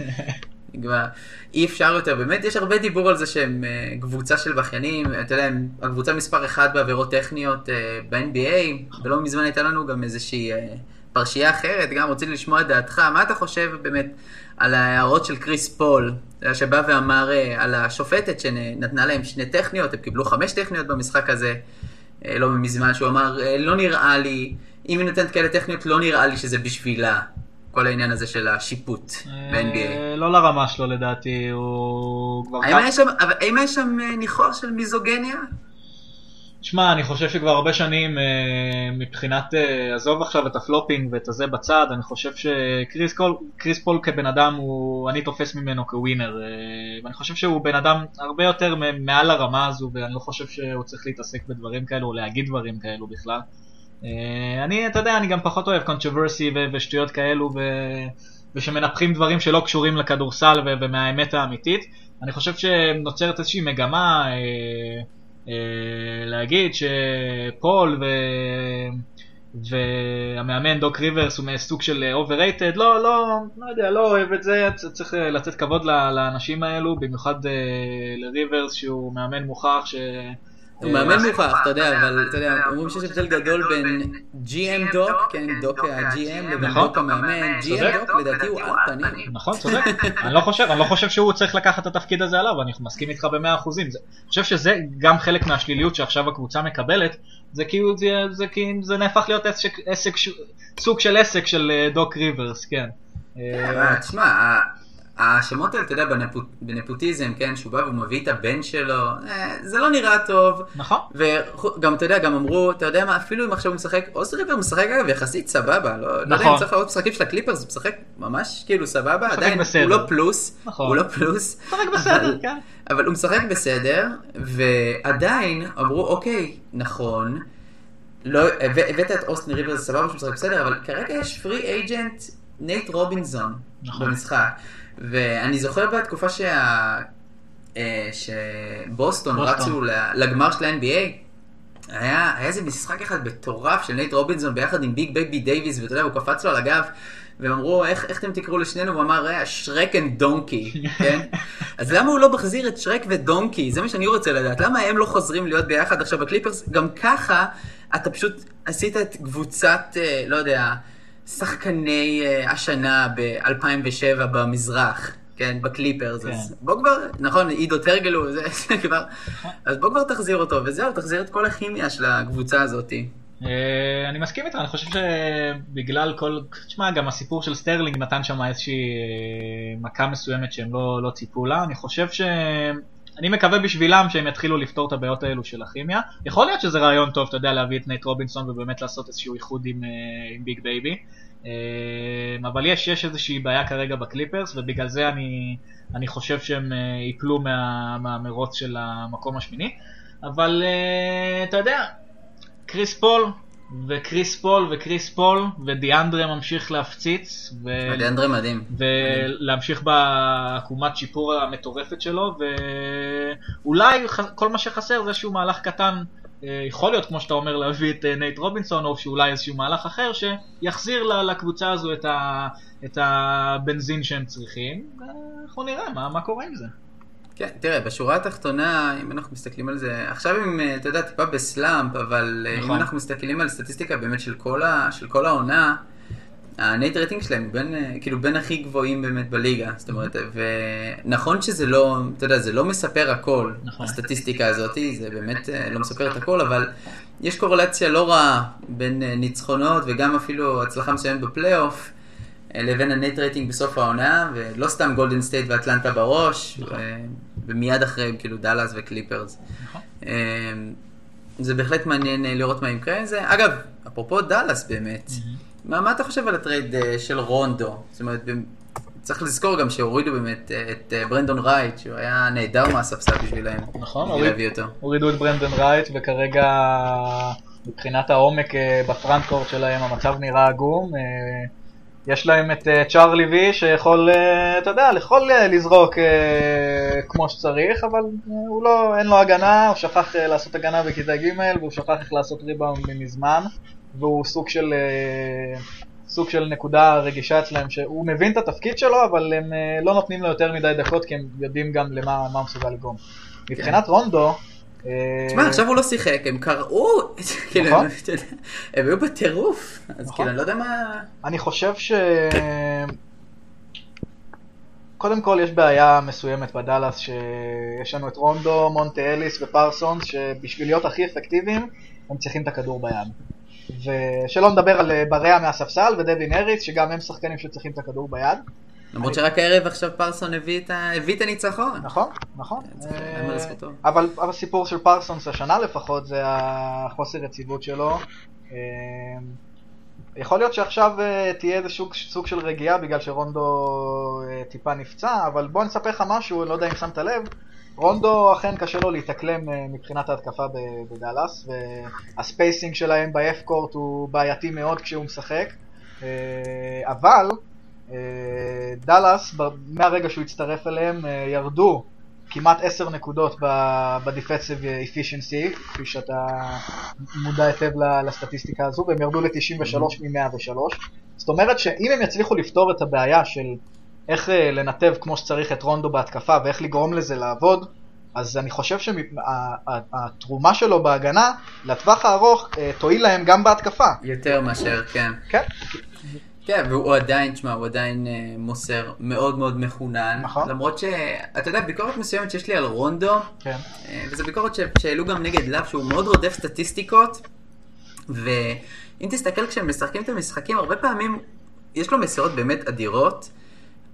כבר אי אפשר יותר, באמת יש הרבה דיבור על זה שהם אה, קבוצה של בכיינים, אתה יודע, הם הקבוצה מספר אחת בעבירות טכניות אה, ב-NBA, ולא מזמן הייתה לנו גם איזושהי אה, פרשייה אחרת, גם רציתי לשמוע את דעתך, מה אתה חושב באמת על ההערות של קריס פול, שבא ואמר אה, על השופטת שנתנה להם שני טכניות, הם קיבלו חמש טכניות במשחק הזה, אה, לא מזמן, שהוא אמר, אה, לא נראה לי, אם היא נותנת כאלה טכניות, לא נראה לי שזה בשבילה. כל העניין הזה של השיפוט ב-NBA. לא לרמה שלו לדעתי, הוא כבר... האם היה שם, ניחוח של מיזוגניה? שמע, אני חושב שכבר הרבה שנים, אה, מבחינת, אה, עזוב עכשיו את ה flopping ואת הזה בצד, אני חושב שקריס פול כבן אדם, הוא, אני תופס ממנו כ winner, אה, ואני חושב שהוא בן אדם הרבה יותר מעל הרמה הזו, ואני לא חושב שהוא צריך להתעסק בדברים כאלו, או להגיד דברים כאלו בכלל. אני, אתה יודע, אני גם פחות אוהב controversy ושטויות כאלו, ו- ושמנפחים דברים שלא קשורים לכדורסל ומהאמת האמיתית. אני חושב שנוצרת איזושהי מגמה אה, להגיד שפול ו... והמאמן דוק ריברס הוא סוג של overrated, לא, לא, לא יודע, לא אוהב את זה, צריך אה, לתת כבוד לאנשים האלו, במיוחד אה, לריברס שהוא מאמן מוכח ש... הוא אה, מאמן מוכח, אתה יודע, אבל אתה יודע, אומרים שיש הבדל גדול בין GM דוק, כן, דוק ה-GM, לבין נכון. דוק המאמן. GM דוק לדעתי הוא על פנים. נכון, צודק. אני לא חושב, אני לא חושב שהוא צריך לקחת את התפקיד הזה עליו, אני מסכים איתך במאה אחוזים. זה- אני חושב שזה גם חלק מהשליליות שעכשיו הקבוצה מקבלת, זה כאילו, זה, זה, כאילו, זה נהפך להיות עסק, סוג של עסק של אה, דוק ריברס, כן. אה, תשמע, השמות האלה, אתה יודע, בנפו- בנפוטיזם, כן, שהוא בא והוא מביא את הבן שלו, אה, זה לא נראה טוב. נכון. וגם, אתה יודע, גם אמרו, אתה יודע מה, אפילו אם עכשיו הוא משחק, אוס ריבר משחק אגב יחסית סבבה, לא לא יודע נכון. אם צריך לראות משחקים של הקליפרס, הוא משחק ממש כאילו סבבה, עדיין בסדר. הוא לא פלוס, נכון. הוא לא פלוס, משחק בסדר, אבל- כן. אבל הוא משחק בסדר, ועדיין אמרו, אוקיי, נכון, לא, הבא- הבאת את אוסטין ריברס סבבה שהוא משחק בסדר, אבל כרגע יש פרי אייג'נט נייט רובינסון נכון. במשחק. ואני זוכר בתקופה שה... אה, שבוסטון בוסטון. רצו לגמר של ה-NBA, היה, היה איזה משחק אחד מטורף של נייט רובינסון ביחד עם ביג בייבי דייוויס, ואתה יודע, הוא קפץ לו על הגב, והם אמרו, איך, איך אתם תקראו לשנינו? הוא אמר, אה, Shrek and Donkey, (laughs) כן? אז למה הוא לא מחזיר את שרק ודונקי? זה מה שאני רוצה לדעת. למה הם לא חוזרים להיות ביחד עכשיו בקליפרס? גם ככה, אתה פשוט עשית את קבוצת, אה, לא יודע, שחקני אה, השנה ב-2007 במזרח. כן, בקליפרס, כן. אז בוא כבר, נכון, עידו טרגלו, זה זה כבר, אז בוא כבר תחזיר אותו, וזהו, תחזיר את כל הכימיה של הקבוצה הזאת. אה, אני מסכים איתך, אני חושב שבגלל כל, תשמע, גם הסיפור של סטרלינג נתן שם איזושהי אה, מכה מסוימת שהם לא, לא ציפו לה, אני חושב ש... אני מקווה בשבילם שהם יתחילו לפתור את הבעיות האלו של הכימיה. יכול להיות שזה רעיון טוב, אתה יודע, להביא את נייט רובינסון ובאמת לעשות איזשהו איחוד עם, אה, עם ביג בייבי. אה, אבל יש, יש איזושהי בעיה כרגע בקליפרס, ובגלל זה אני, אני חושב שהם אה, ייפלו מה, מהמרוץ של המקום השמיני. אבל אה, אתה יודע, קריס פול, וקריס פול, וקריס פול, ודיאנדרה ממשיך להפציץ, ו... אנדרי מדהים. ולהמשיך בעקומת שיפור המטורפת שלו, ואולי כל מה שחסר זה איזשהו מהלך קטן, אה, יכול להיות כמו שאתה אומר להביא את אה, נייט רובינסון, או שאולי איזשהו מהלך אחר שיחזיר לקבוצה הזו את, ה, את הבנזין שהם צריכים, ואנחנו נראה מה, מה קורה עם זה. כן, תראה, בשורה התחתונה, אם אנחנו מסתכלים על זה, עכשיו אם, אה, אתה יודע, טיפה ב slump, אבל אה, אם נכון. אנחנו מסתכלים על סטטיסטיקה באמת של כל, ה, של כל העונה, ה net rating שלהם הוא בין, אה, כאילו בין הכי גבוהים באמת בליגה, זאת אומרת, ונכון שזה לא, אתה יודע, זה לא מספר הכל, נכון. הסטטיסטיקה הזאת, זה באמת לא מספר את הכל, אבל יש קורלציה לא רעה בין ניצחונות וגם אפילו הצלחה מסוימת בפלייאוף. לבין ה net rating בסוף העונה, ולא סתם גולדן סטייט ואטלנטה בראש, נכון. ו- ומיד אחריהם כאילו דאלאס וקליפרס. נכון. אה, זה בהחלט מעניין אה, לראות מה יקרה עם זה. אגב, אפרופו דאלאס באמת, מה, מה אתה חושב על ה trade אה, של רונדו? זאת אומרת, צריך לזכור גם שהורידו באמת אה, את ברנדון רייט, שהוא היה נהדר מהספסל בשבילהם. נכון, הוריד-. הורידו את ברנדון רייט, וכרגע מבחינת העומק אה, בפרנט קורט שלהם המצב נראה עגום. יש להם את אה, צ'ארלי וי שיכול, אה, אתה יודע, יכול אה, לזרוק כמו שצריך, אבל הוא לא, אין לו הגנה, הוא שכח לעשות הגנה בכיתה ג' והוא שכח איך לעשות ריבאונד מזמן, והוא סוג של, סוג של נקודה רגישה אצלם, שהוא מבין את התפקיד שלו, אבל הם לא נותנים לו יותר מדי דקות, כי הם יודעים גם למה מסוגל לגרום. מבחינת רונדו, תשמע, עכשיו הוא לא שיחק, הם קראו, כאילו, נכון. יודע, הם היו בטירוף, אז נכון. כאילו, אני לא יודע מה... אני חושב ש... קודם כל יש בעיה מסוימת בדאלאס שיש לנו את רונדו, מונטה אליס ופרסונס שבשביל להיות הכי אפקטיביים הם צריכים את הכדור ביד. ושלא נדבר על אה, בריאה מהספסל ודווין אריס שגם הם שחקנים שצריכים את הכדור ביד. למרות שרק הערב עכשיו פרסון הביא את הניצחון. נכון, נכון. צריך אה. אבל אבל הסיפור של פרסונס השנה לפחות זה החוסר יציבות שלו. אה, יכול להיות שעכשיו אה, תהיה איזה סוג, סוג של רגיעה בגלל שרונדו טיפה נפצע, אבל בוא נספר לך משהו, אני לא יודע אם שמת לב, רונדו אכן קשה לו להתאקלם מבחינת ההתקפה בדאלאס, והספייסינג שלהם ב-F קורט הוא בעייתי מאוד כשהוא משחק, אבל דאלאס, ב- מהרגע שהוא הצטרף אליהם, אה, ירדו כמעט 10 נקודות ב-defensive efficiency, כפי שאתה מודע היטב לסטטיסטיקה הזו, והם ירדו ל-93 מ-103. זאת אומרת שאם הם יצליחו לפתור את הבעיה של איך אה, לנתב כמו שצריך את רונדו בהתקפה ואיך לגרום לזה לעבוד, אז אני חושב שהתרומה שלו בהגנה, לטווח הארוך, אה, תועיל להם גם בהתקפה. יותר מאשר, כן. כן, כן, והוא עדיין, תשמע, הוא עדיין אה, מוסר מאוד מאוד מחונן. נכון. למרות שאתה יודע, ביקורת מסוימת שיש לי על רונדו, כן. אה, וזו ביקורת שהעלו גם נגד לאב, שהוא מאוד רודף סטטיסטיקות, ואם תסתכל כשהם משחקים את המשחקים, הרבה פעמים יש לו מסירות באמת אדירות,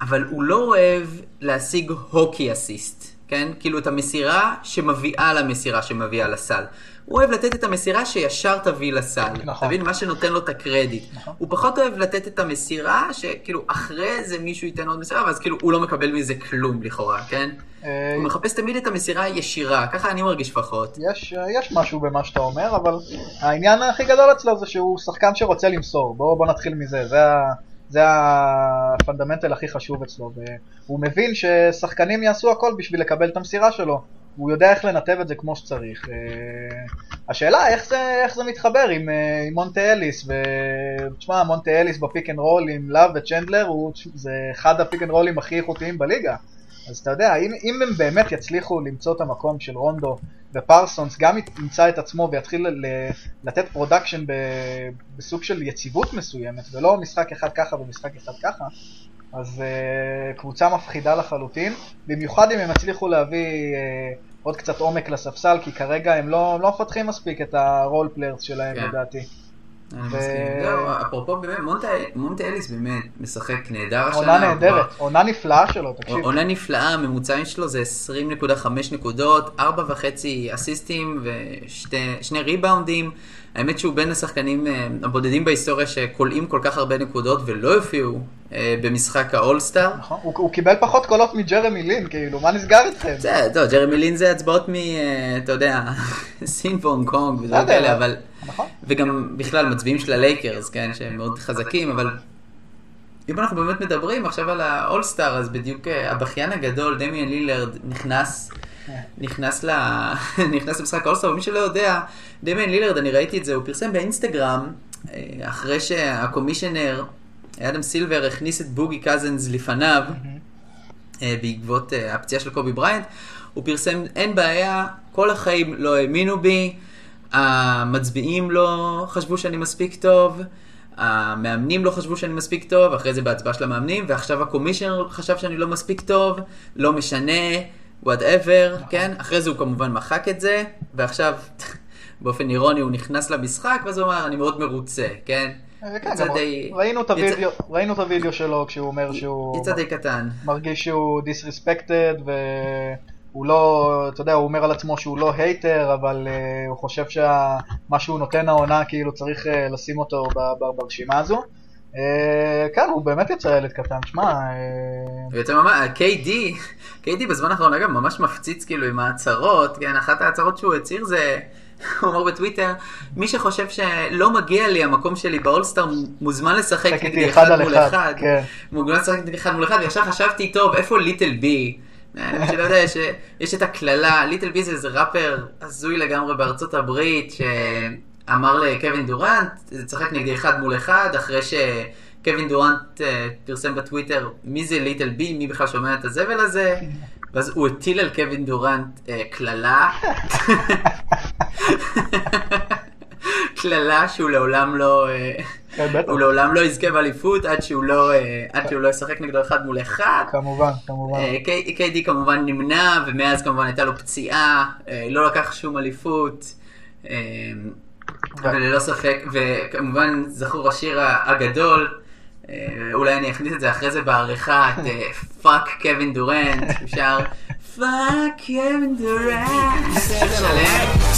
אבל הוא לא אוהב להשיג הוקי אסיסט, כן? כאילו את המסירה שמביאה למסירה שמביאה לסל. הוא אוהב לתת את המסירה שישר תביא לסל. נכון. תבין? מה שנותן לו את הקרדיט. נכון. הוא פחות אוהב לתת את המסירה שכאילו אחרי זה מישהו ייתן עוד מסירה, ואז כאילו הוא לא מקבל מזה כלום לכאורה, כן? אה, הוא מחפש תמיד את המסירה הישירה, ככה אני מרגיש לפחות. יש, יש משהו במה שאתה אומר, אבל העניין הכי גדול אצלו זה שהוא שחקן שרוצה למסור. בוא, בוא נתחיל מזה, זה, ה, זה ה fundamental הכי חשוב אצלו. והוא מבין ששחקנים יעשו הכל בשביל לקבל את המסירה שלו. הוא יודע איך לנתב את זה כמו שצריך. אה, השאלה איך זה, איך זה מתחבר עם, אה, עם מונטה אליס, ותשמע, מונטה אליס ב pick and roll עם לאב וצ'נדלר, הוא, זה אחד ה pick and roll ים הכי איכותיים בליגה. אז אתה יודע, אם, אם הם באמת יצליחו למצוא את המקום של רונדו ופרסונס גם ימצא את עצמו ויתחיל ל, לתת production ב, בסוג של יציבות מסוימת, ולא משחק אחד ככה ומשחק אחד ככה, אז אה, קבוצה מפחידה לחלוטין, במיוחד אם הם יצליחו להביא אה, עוד קצת עומק לספסל, כי כרגע הם לא, לא מפתחים מספיק את ה role players שלהם כן. לדעתי. אני מסכים. זהו, אפרופו באמת, מונטה- אליס באמת משחק נהדר השנה. עונה נהדרת, עונה נפלאה שלו, תקשיב. עונה נפלאה, הממוצעים שלו זה 20.5 נקודות, 4.5 אסיסטים ושני ריבאונדים. האמת שהוא בין השחקנים אה, הבודדים בהיסטוריה שקולעים כל כך הרבה נקודות ולא הופיעו אה, במשחק האולסטאר. נכון, הוא, הוא קיבל פחות קולות מג'רמי לין, כאילו, מה נסגר איתכם? זה, טוב, ג'רמי לין זה הצבעות מ... אה, אתה יודע, (laughs) סין והונג קונג ודברים בסדר, כאלה, אבל... נכון. וגם בכלל מצביעים של הלייקרס, כן, שהם מאוד חזקים, אבל אם אנחנו באמת מדברים עכשיו על האולסטאר, אז בדיוק אה, הבכיין הגדול, דמיאן לילרד, נכנס, נכנס, ל... (laughs) נכנס למשחק האולסטאר, ומי שלא יודע, דמיאן לילרד, אני ראיתי את זה, הוא פרסם באינסטגרם, אה, אחרי שה commissioner, אדם סילבר, הכניס את בוגי קזנס לפניו, אה, בעקבות הפציעה של קובי בריינט, הוא פרסם, אין בעיה, כל החיים לא האמינו בי, המצביעים לא חשבו שאני מספיק טוב, המאמנים לא חשבו שאני מספיק טוב, אחרי זה בהצבעה של המאמנים, ועכשיו ה commissioner חשב שאני לא מספיק טוב, לא משנה, whatever, כן? אחרי זה הוא כמובן מחק את זה, ועכשיו, (laughs) באופן אירוני, הוא נכנס למשחק, ואז הוא אמר, אני מאוד מרוצה, כן? אה, כן, יצא גם די- ראינו את הוידאו, שלו כשהוא אומר שהוא יצא די קטן. מרגיש שהוא disrespected והוא לא, אתה יודע, הוא אומר על עצמו שהוא לא hater, אבל אה, הוא חושב שמה שהוא נותן העונה, כאילו צריך אה, לשים אותו ב- ב- ברשימה הזו. אה, כן, הוא באמת יצא ילד קטן, שמע, אה, הוא יוצא ממש, KD, KD בזמן האחרון אגב ממש מפציץ כאילו עם ההצהרות, כן, אחת ההצהרות שהוא הצהיר זה (laughs) הוא אמר בטוויטר, מי שחושב שלא מגיע לי המקום שלי באולסטאר מוזמן לשחק נגדי אחד מול אחד. כן. מוזמן לשחק נגדי אחד מול אחד, וישר חשבתי, טוב, איפה ליטל בי? שלא יודע, יש- יש את הקללה, ליטל בי זה ראפר הזוי לגמרי בארצות הברית, שאמר לקווין דורנט, תשחק נגדי אחד מול אחד, אחרי שקווין דורנט אה, פרסם בטוויטר, מי זה ליטל בי, מי בכלל שומע את הזבל הזה? ואז הוא הטיל על קווין דורנט אה, קללה. (laughs) קללה שהוא לעולם לא... כן. הוא לעולם לא יזכה באליפות עד שהוא לא אה, עד שהוא לא ישחק נגדו אחד מול אחד. כמובן, כמובן. אה, קיי- קיידי כמובן נמנע, ומאז כמובן הייתה לו פציעה, אה, לא לקח שום אליפות. וללא ספק, וכמובן זכור השיר הגדול, אולי אני אכניס את זה אחרי זה בעריכה, את פאק קווין דורנט, הוא דורנט.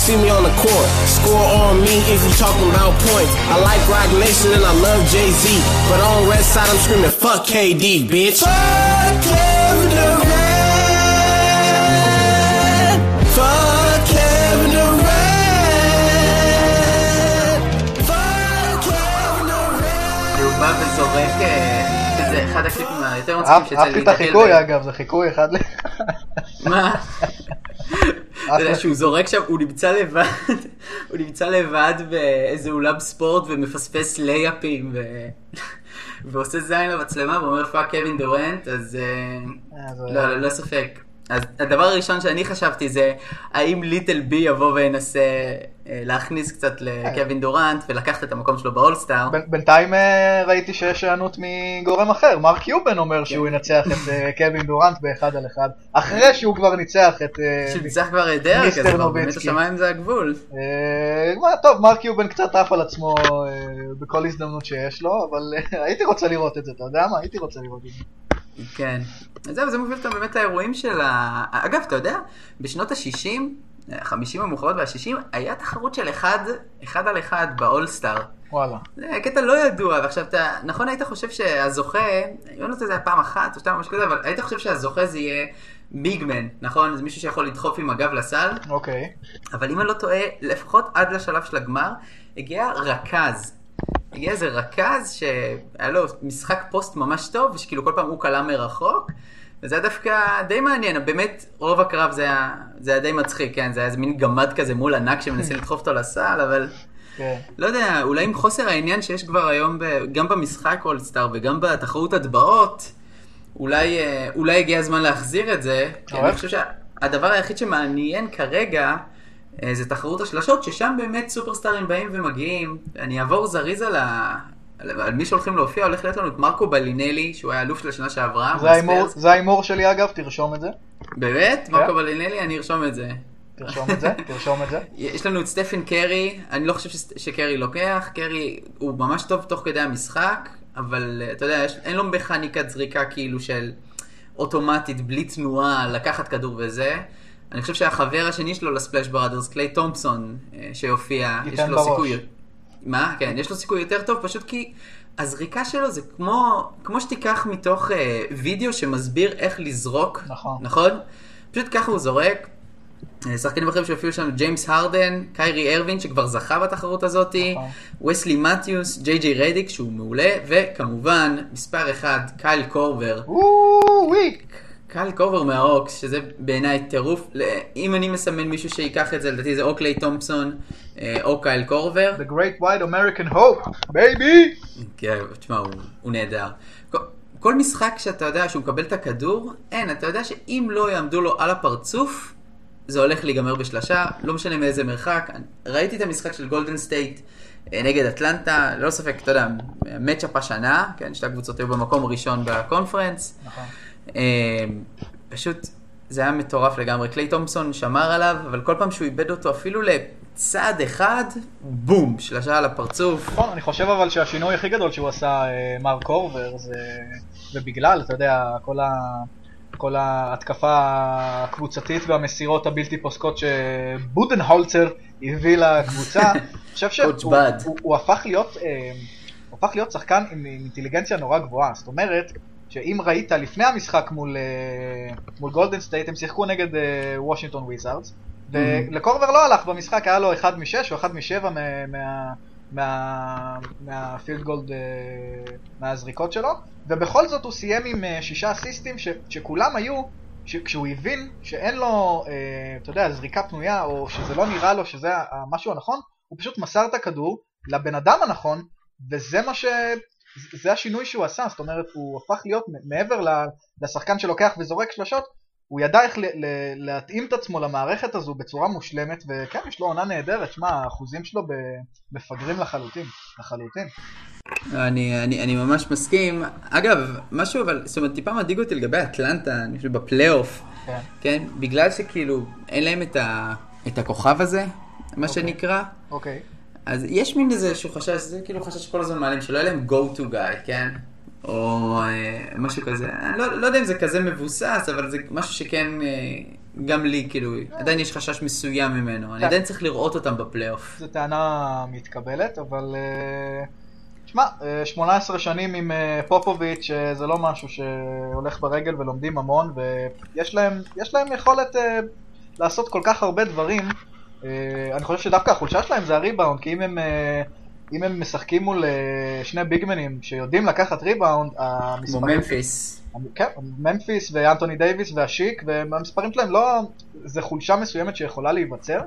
See me on the court, score on me if you talking about points. I like Rock Nation and I love Jay Z, but on Red Side I'm screaming fuck KD, bitch. Fuck Kevin Durant. Fuck Kevin Durant. Fuck Kevin Durant. והוא בא וזורק, אה, זה אחד הקליפים היותר מצחיקים שיצא לי אהבתי את החיקוי. אגב, זה חיקוי אחד ל... מה? אתה יודע שהוא זורק שם, הוא נמצא לבד, (laughs) הוא נמצא לבד באיזה אולם ספורט ומפספס לייאפים ו... ועושה זין למצלמה ואומר fuck Kevin Durant, אז אה, אה, לא, לא, לא ספק. אז הדבר הראשון שאני חשבתי זה, האם ליטל בי יבוא וינסה אה, להכניס קצת לקווין דורנט ולקחת את המקום שלו באולסטאר. בינתיים אה, ראיתי שיש היענות מגורם אחר, מרק קיובן אומר שהוא ינצח את אה, קווין דורנט באחד על אחד, אחרי שהוא כבר ניצח את... שניצח כבר את דרק, מיסטר אז כבר באמת. השמיים זה הגבול. טוב, מרק קיובן קצת עף על עצמו בכל הזדמנות שיש לו, אבל הייתי רוצה לראות את זה, אתה יודע מה? הייתי רוצה לראות את זה. כן. אז זהו, זה מוביל אותנו באמת לאירועים של ה... אגב, אתה יודע, בשנות ה-60, ה-50 המאוחרות וה-60, היה תחרות של אחד, אחד על אחד באולסטאר. וואלה. זה קטע לא ידוע, ועכשיו אתה, נכון היית חושב שהזוכה, לא יודעת אם זה היה פעם אחת או שתיים או משהו כזה, אבל היית חושב שהזוכה זה יהיה ביגמן, נכון? זה מישהו שיכול לדחוף עם הגב לסל, אוקיי. אבל אם אני לא טועה, לפחות עד לשלב של הגמר, הגיע רכז. הגיע איזה רכז שהיה לו משחק פוסט ממש טוב, ושכאילו כל פעם הוא קלע מרחוק, וזה היה דווקא די מעניין, באמת רוב הקרב זה היה, זה היה די מצחיק, כן? זה היה איזה מין גמד כזה מול ענק שמנסה לדחוף אותו לסל, אבל כן. לא יודע, אולי עם חוסר העניין שיש כבר היום, ב, גם במשחק אולסטאר וגם בתחרות הטבעות, אולי, אה, אולי הגיע הזמן להחזיר את זה, כי אוהב. אני חושב שהדבר היחיד שמעניין כרגע, זה תחרות השלשות, ששם באמת סופרסטארים באים ומגיעים. אני אעבור זריז על, ה... על, על מי שהולכים להופיע, הולך להיות לנו את מרקו בלינלי, שהוא היה אלוף של השנה שעברה. זה ההימור- שלי אגב, תרשום את זה. באמת? מרקו בלינלי? אני ארשום את זה. תרשום את זה, (laughs) תרשום את זה. יש לנו את סטפן קרי, אני לא חושב שס- שקרי לוקח, קרי הוא ממש טוב תוך כדי המשחק, אבל אה, אתה יודע, יש, אין לו מכניקת זריקה כאילו של אוטומטית, בלי תנועה, לקחת כדור וזה. אני חושב שהחבר השני שלו לספלאש בראדרס, קליי תומפסון, אה, שיופיע, יש לו בראש. סיכוי... מה? כן, יש לו סיכוי יותר טוב, פשוט כי הזריקה שלו זה כמו, כמו שתיקח מתוך אה, וידאו שמסביר איך לזרוק, נכון. נכון? פשוט ככה הוא זורק. אה, שחקנים אחרים שהופיעו שם, ג'יימס הרדן, קיירי ארווין שכבר זכה בתחרות הזאת, נכון. וסלי מתיוס, ג'יי ג'יי רדיק שהוא מעולה, וכמובן, מספר אחד, קייל קורבר. קייל קורבר מהאוקס, שזה בעיניי טירוף. אם אני מסמן מישהו שייקח את זה, לדעתי זה או קליי תומפסון אה, או קייל קורבר. The Great White American Hope, baby! כן, תשמע, הוא, הוא נהדר. כל, כל משחק שאתה יודע שהוא מקבל את הכדור, אין, אתה יודע שאם לא יעמדו לו על הפרצוף, זה הולך להיגמר בשלשה, לא משנה מאיזה מרחק. ראיתי את המשחק של גולדן סטייט אה, נגד אטלנטה, ללא ספק, אתה יודע, מצ'אפ השנה, כן, שתי הקבוצות היו במקום הראשון בקונפרנס. נכון. אה, פשוט זה היה מטורף לגמרי. קליי תומפסון שמר עליו, אבל כל פעם שהוא איבד אותו אפילו לצעד אחד, בום, שלשה על הפרצוף. נכון, אני חושב אבל שהשינוי הכי גדול שהוא עשה, אה, מר קורבר, זה... ובגלל, אתה יודע, כל ה... כל ההתקפה הקבוצתית והמסירות הבלתי פוסקות שבודנהולצר הביא לקבוצה, (laughs) אני חושב שהוא בד. הוא, הוא הפך להיות, אה, הוא הפך להיות שחקן עם אינטליגנציה נורא גבוהה, זאת אומרת, שאם ראית לפני המשחק מול, אה, מול גולדן סטייט, הם שיחקו נגד אה, וושינגטון וויזארדס, ולקורבר לא הלך במשחק, היה לו 1 מ-6 או 1 מ-7 מה field goal, מהזריקות שלו, ובכל זאת הוא סיים עם אה, שישה אסיסטים ש, שכולם היו, ש, כשהוא הבין שאין לו, אה, אתה יודע, זריקה פנויה, או שזה לא נראה לו שזה המשהו הנכון, הוא פשוט מסר את הכדור לבן אדם הנכון, וזה מה ש... זה השינוי שהוא עשה, זאת אומרת, הוא הפך להיות מעבר לשחקן שלוקח וזורק שלשות, הוא ידע איך להתאים את עצמו למערכת הזו בצורה מושלמת, וכן, יש לו עונה נהדרת, שמע, האחוזים שלו מפגרים לחלוטין, לחלוטין. אני, אני, אני ממש מסכים. אגב, משהו אבל, זאת אומרת, טיפה מדאיג אותי לגבי אטלנטה, אני חושב בפלייאוף, כן. כן? בגלל שכאילו אין להם את, ה, את הכוכב הזה, מה אוקיי. שנקרא. אוקיי. אז יש מין איזשהו חשש, זה כאילו חשש שכל הזמן מעלים, שלא יהיה להם go to guy, כן? או אה, משהו כזה. אני לא, לא יודע אם זה כזה מבוסס, אבל זה משהו שכן, אה, גם לי, כאילו, עדיין יש חשש מסוים ממנו. אני כן. עדיין צריך לראות אותם בפלייאוף. זו טענה מתקבלת, אבל... תשמע, אה, 18 שנים עם פופוביץ' זה לא משהו שהולך ברגל ולומדים המון, ויש להם, להם יכולת לעשות כל כך הרבה דברים. אני חושב שדווקא החולשה שלהם זה הריבאונד, כי אם הם אם הם משחקים מול אה, שני ביגמנים שיודעים לקחת ריבאונד, המספרים... כמו ממפיס. כן, ממפיס ואנטוני דייוויס והשיק, והמספרים שלהם לא... זה חולשה מסוימת שיכולה להיווצר,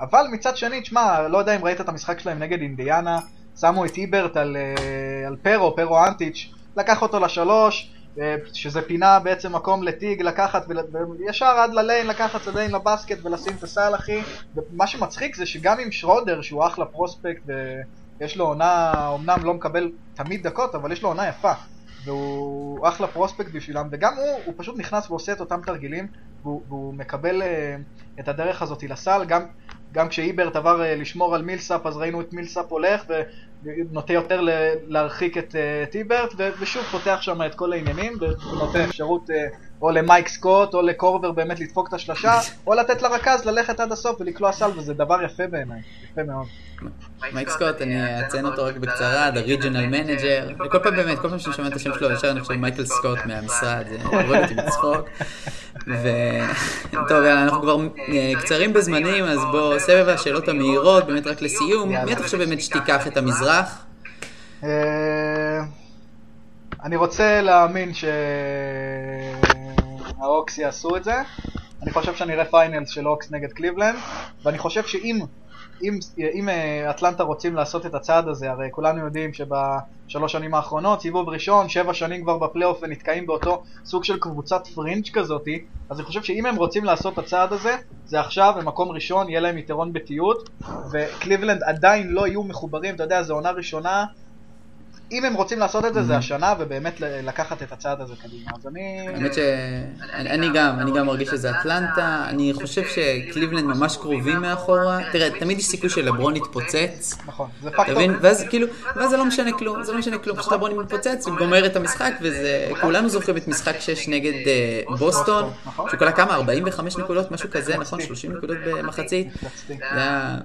אבל מצד שני, תשמע, לא יודע אם ראית את המשחק שלהם נגד אינדיאנה, שמו את איברט על, אה, על פרו, פרו אנטיץ', לקח אותו לשלוש, אה, שזה פינה בעצם מקום לטיג לקחת, וישר עד לליין לקחת את לבסקט ולשים את הסל אחי, ומה שמצחיק זה שגם עם שרודר, שהוא אחלה פרוספקט, יש לו עונה, אמנם לא מקבל תמיד דקות, אבל יש לו עונה יפה. והוא אחלה פרוספקט בשבילם, וגם הוא, הוא פשוט נכנס ועושה את אותם תרגילים, והוא, והוא מקבל uh, את הדרך הזאת לסל, גם, גם כשאיברט עבר uh, לשמור על מילסאפ, אז ראינו את מילסאפ הולך, ונוטה יותר להרחיק את, את איברט, ושוב פותח שם את כל העניינים, ונותן אפשרות uh, או למייק סקוט, או לקורבר באמת לדפוק את השלושה, (laughs) או לתת לרכז ללכת עד הסוף ולקלוע סל, וזה דבר יפה בעיניי, יפה מאוד. מייק סקוט, אני אציין אותו רק בקצרה, The Regional Manager, וכל פעם באמת, כל פעם שאני שומע את השם שלו, ישר אני חושב מייקל סקוט מהמשרד, זה (laughs) הוריד אותי בצחוק. וטוב, אנחנו כבר אה, קצרים בזמנים, אז בואו, סבב השאלות המהירות, באמת רק לסיום, מי אתה חושב באמת שתיקח את המזרח? אה, אני רוצה להאמין שהאוקס יעשו את זה. אני חושב שאני אראה finals של אוקס נגד קליבלנד, ואני חושב שאם אם, אם אה, אטלנטה רוצים לעשות את הצעד הזה, הרי כולנו יודעים שבשלוש שנים האחרונות, סיבוב ראשון, שבע שנים כבר בפלייאוף ונתקעים באותו סוג של קבוצת פרינג' כזאתי, אז אני חושב שאם הם רוצים לעשות את הצעד הזה, זה עכשיו, במקום ראשון, יהיה להם יתרון בתיות, וקליבלנד עדיין לא יהיו מחוברים, אתה יודע, זו עונה ראשונה אם הם רוצים לעשות את זה, זה השנה, ובאמת לקחת את הצעד הזה קדימה. אז אני... האמת שאני גם, אני גם מרגיש שזה אטלנטה. אני חושב שקליבלנד ממש קרובים מאחורה. תראה, תמיד יש סיכוי שלברון יתפוצץ. נכון, זה פקטור. ואז כאילו, ואז זה לא משנה כלום, זה לא משנה כלום. פשוט לברון מתפוצץ, הוא גומר את המשחק, וזה... כולנו זוכרים את משחק 6 נגד אה, בוסטון, שהוא כולה כמה? 45 נקודות, משהו כזה, נכון? 30 נקודות במחצית. זה היה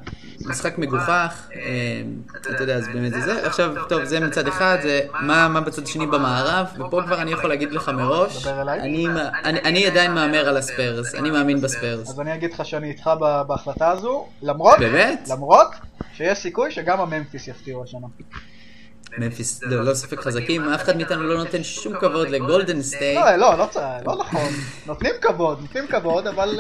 משחק מגוחך. אה, אתה יודע, אז באמת זה זה. עכשיו, טוב, זה מצד אחד. אחד זה מה, מה בצד השני במערב, ופה כבר אני יכול להגיד לך מראש, אני, עדיין מהמר על הספיירס, אני מאמין בספיירס. אז אני אגיד לך שאני איתך בהחלטה הזו, למרות? למרות שיש סיכוי שגם הממפיס יפתיעו השנה. ממפיס, לא, לא ספק חזקים, אף אחד מאיתנו לא נותן שום כבוד לגולדן סטייט. לא, לא, לא, לא נכון, נותנים כבוד, נותנים כבוד, אבל...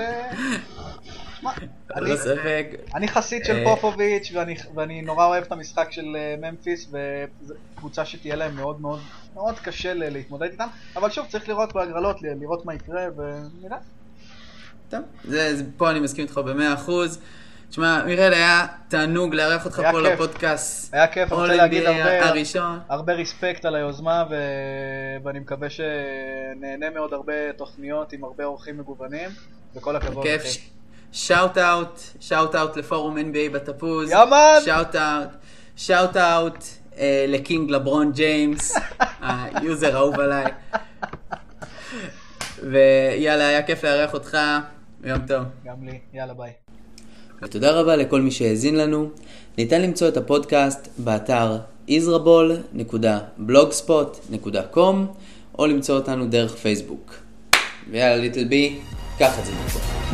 אני חסיד של אה, פופוביץ' ואני נורא אוהב את המשחק של אה, ממפיס וזו קבוצה שתהיה להם מאוד מאוד מאוד קשה להתמודד איתם אבל שוב צריך לראות בהגרלות, לראות מה יקרה ונראה. טוב, פה אני מסכים איתך במאה אחוז. תשמע, מיכאל, היה תענוג לארח אותך פה לפודקאסט. היה כיף, אני רוצה להגיד הרבה, הרבה ריספקט על היוזמה, ו... ואני מקווה שנהנה מאוד הרבה תוכניות עם הרבה אורחים מגוונים, וכל הכבוד. כיף. shout out, shout out לפורום NBA בתפוז. yeah man! Shout out, shout out ל King לברון ג'יימס, (laughs) ה user האהוב עליי. ויאללה, היה כיף לארח אותך, יום טוב. גם לי, יאללה ביי. ותודה רבה לכל מי שהאזין לנו. ניתן למצוא את הפודקאסט באתר israbol.blogspot.com או למצוא אותנו דרך פייסבוק. ויאללה ליטל בי, קח את זה מפה.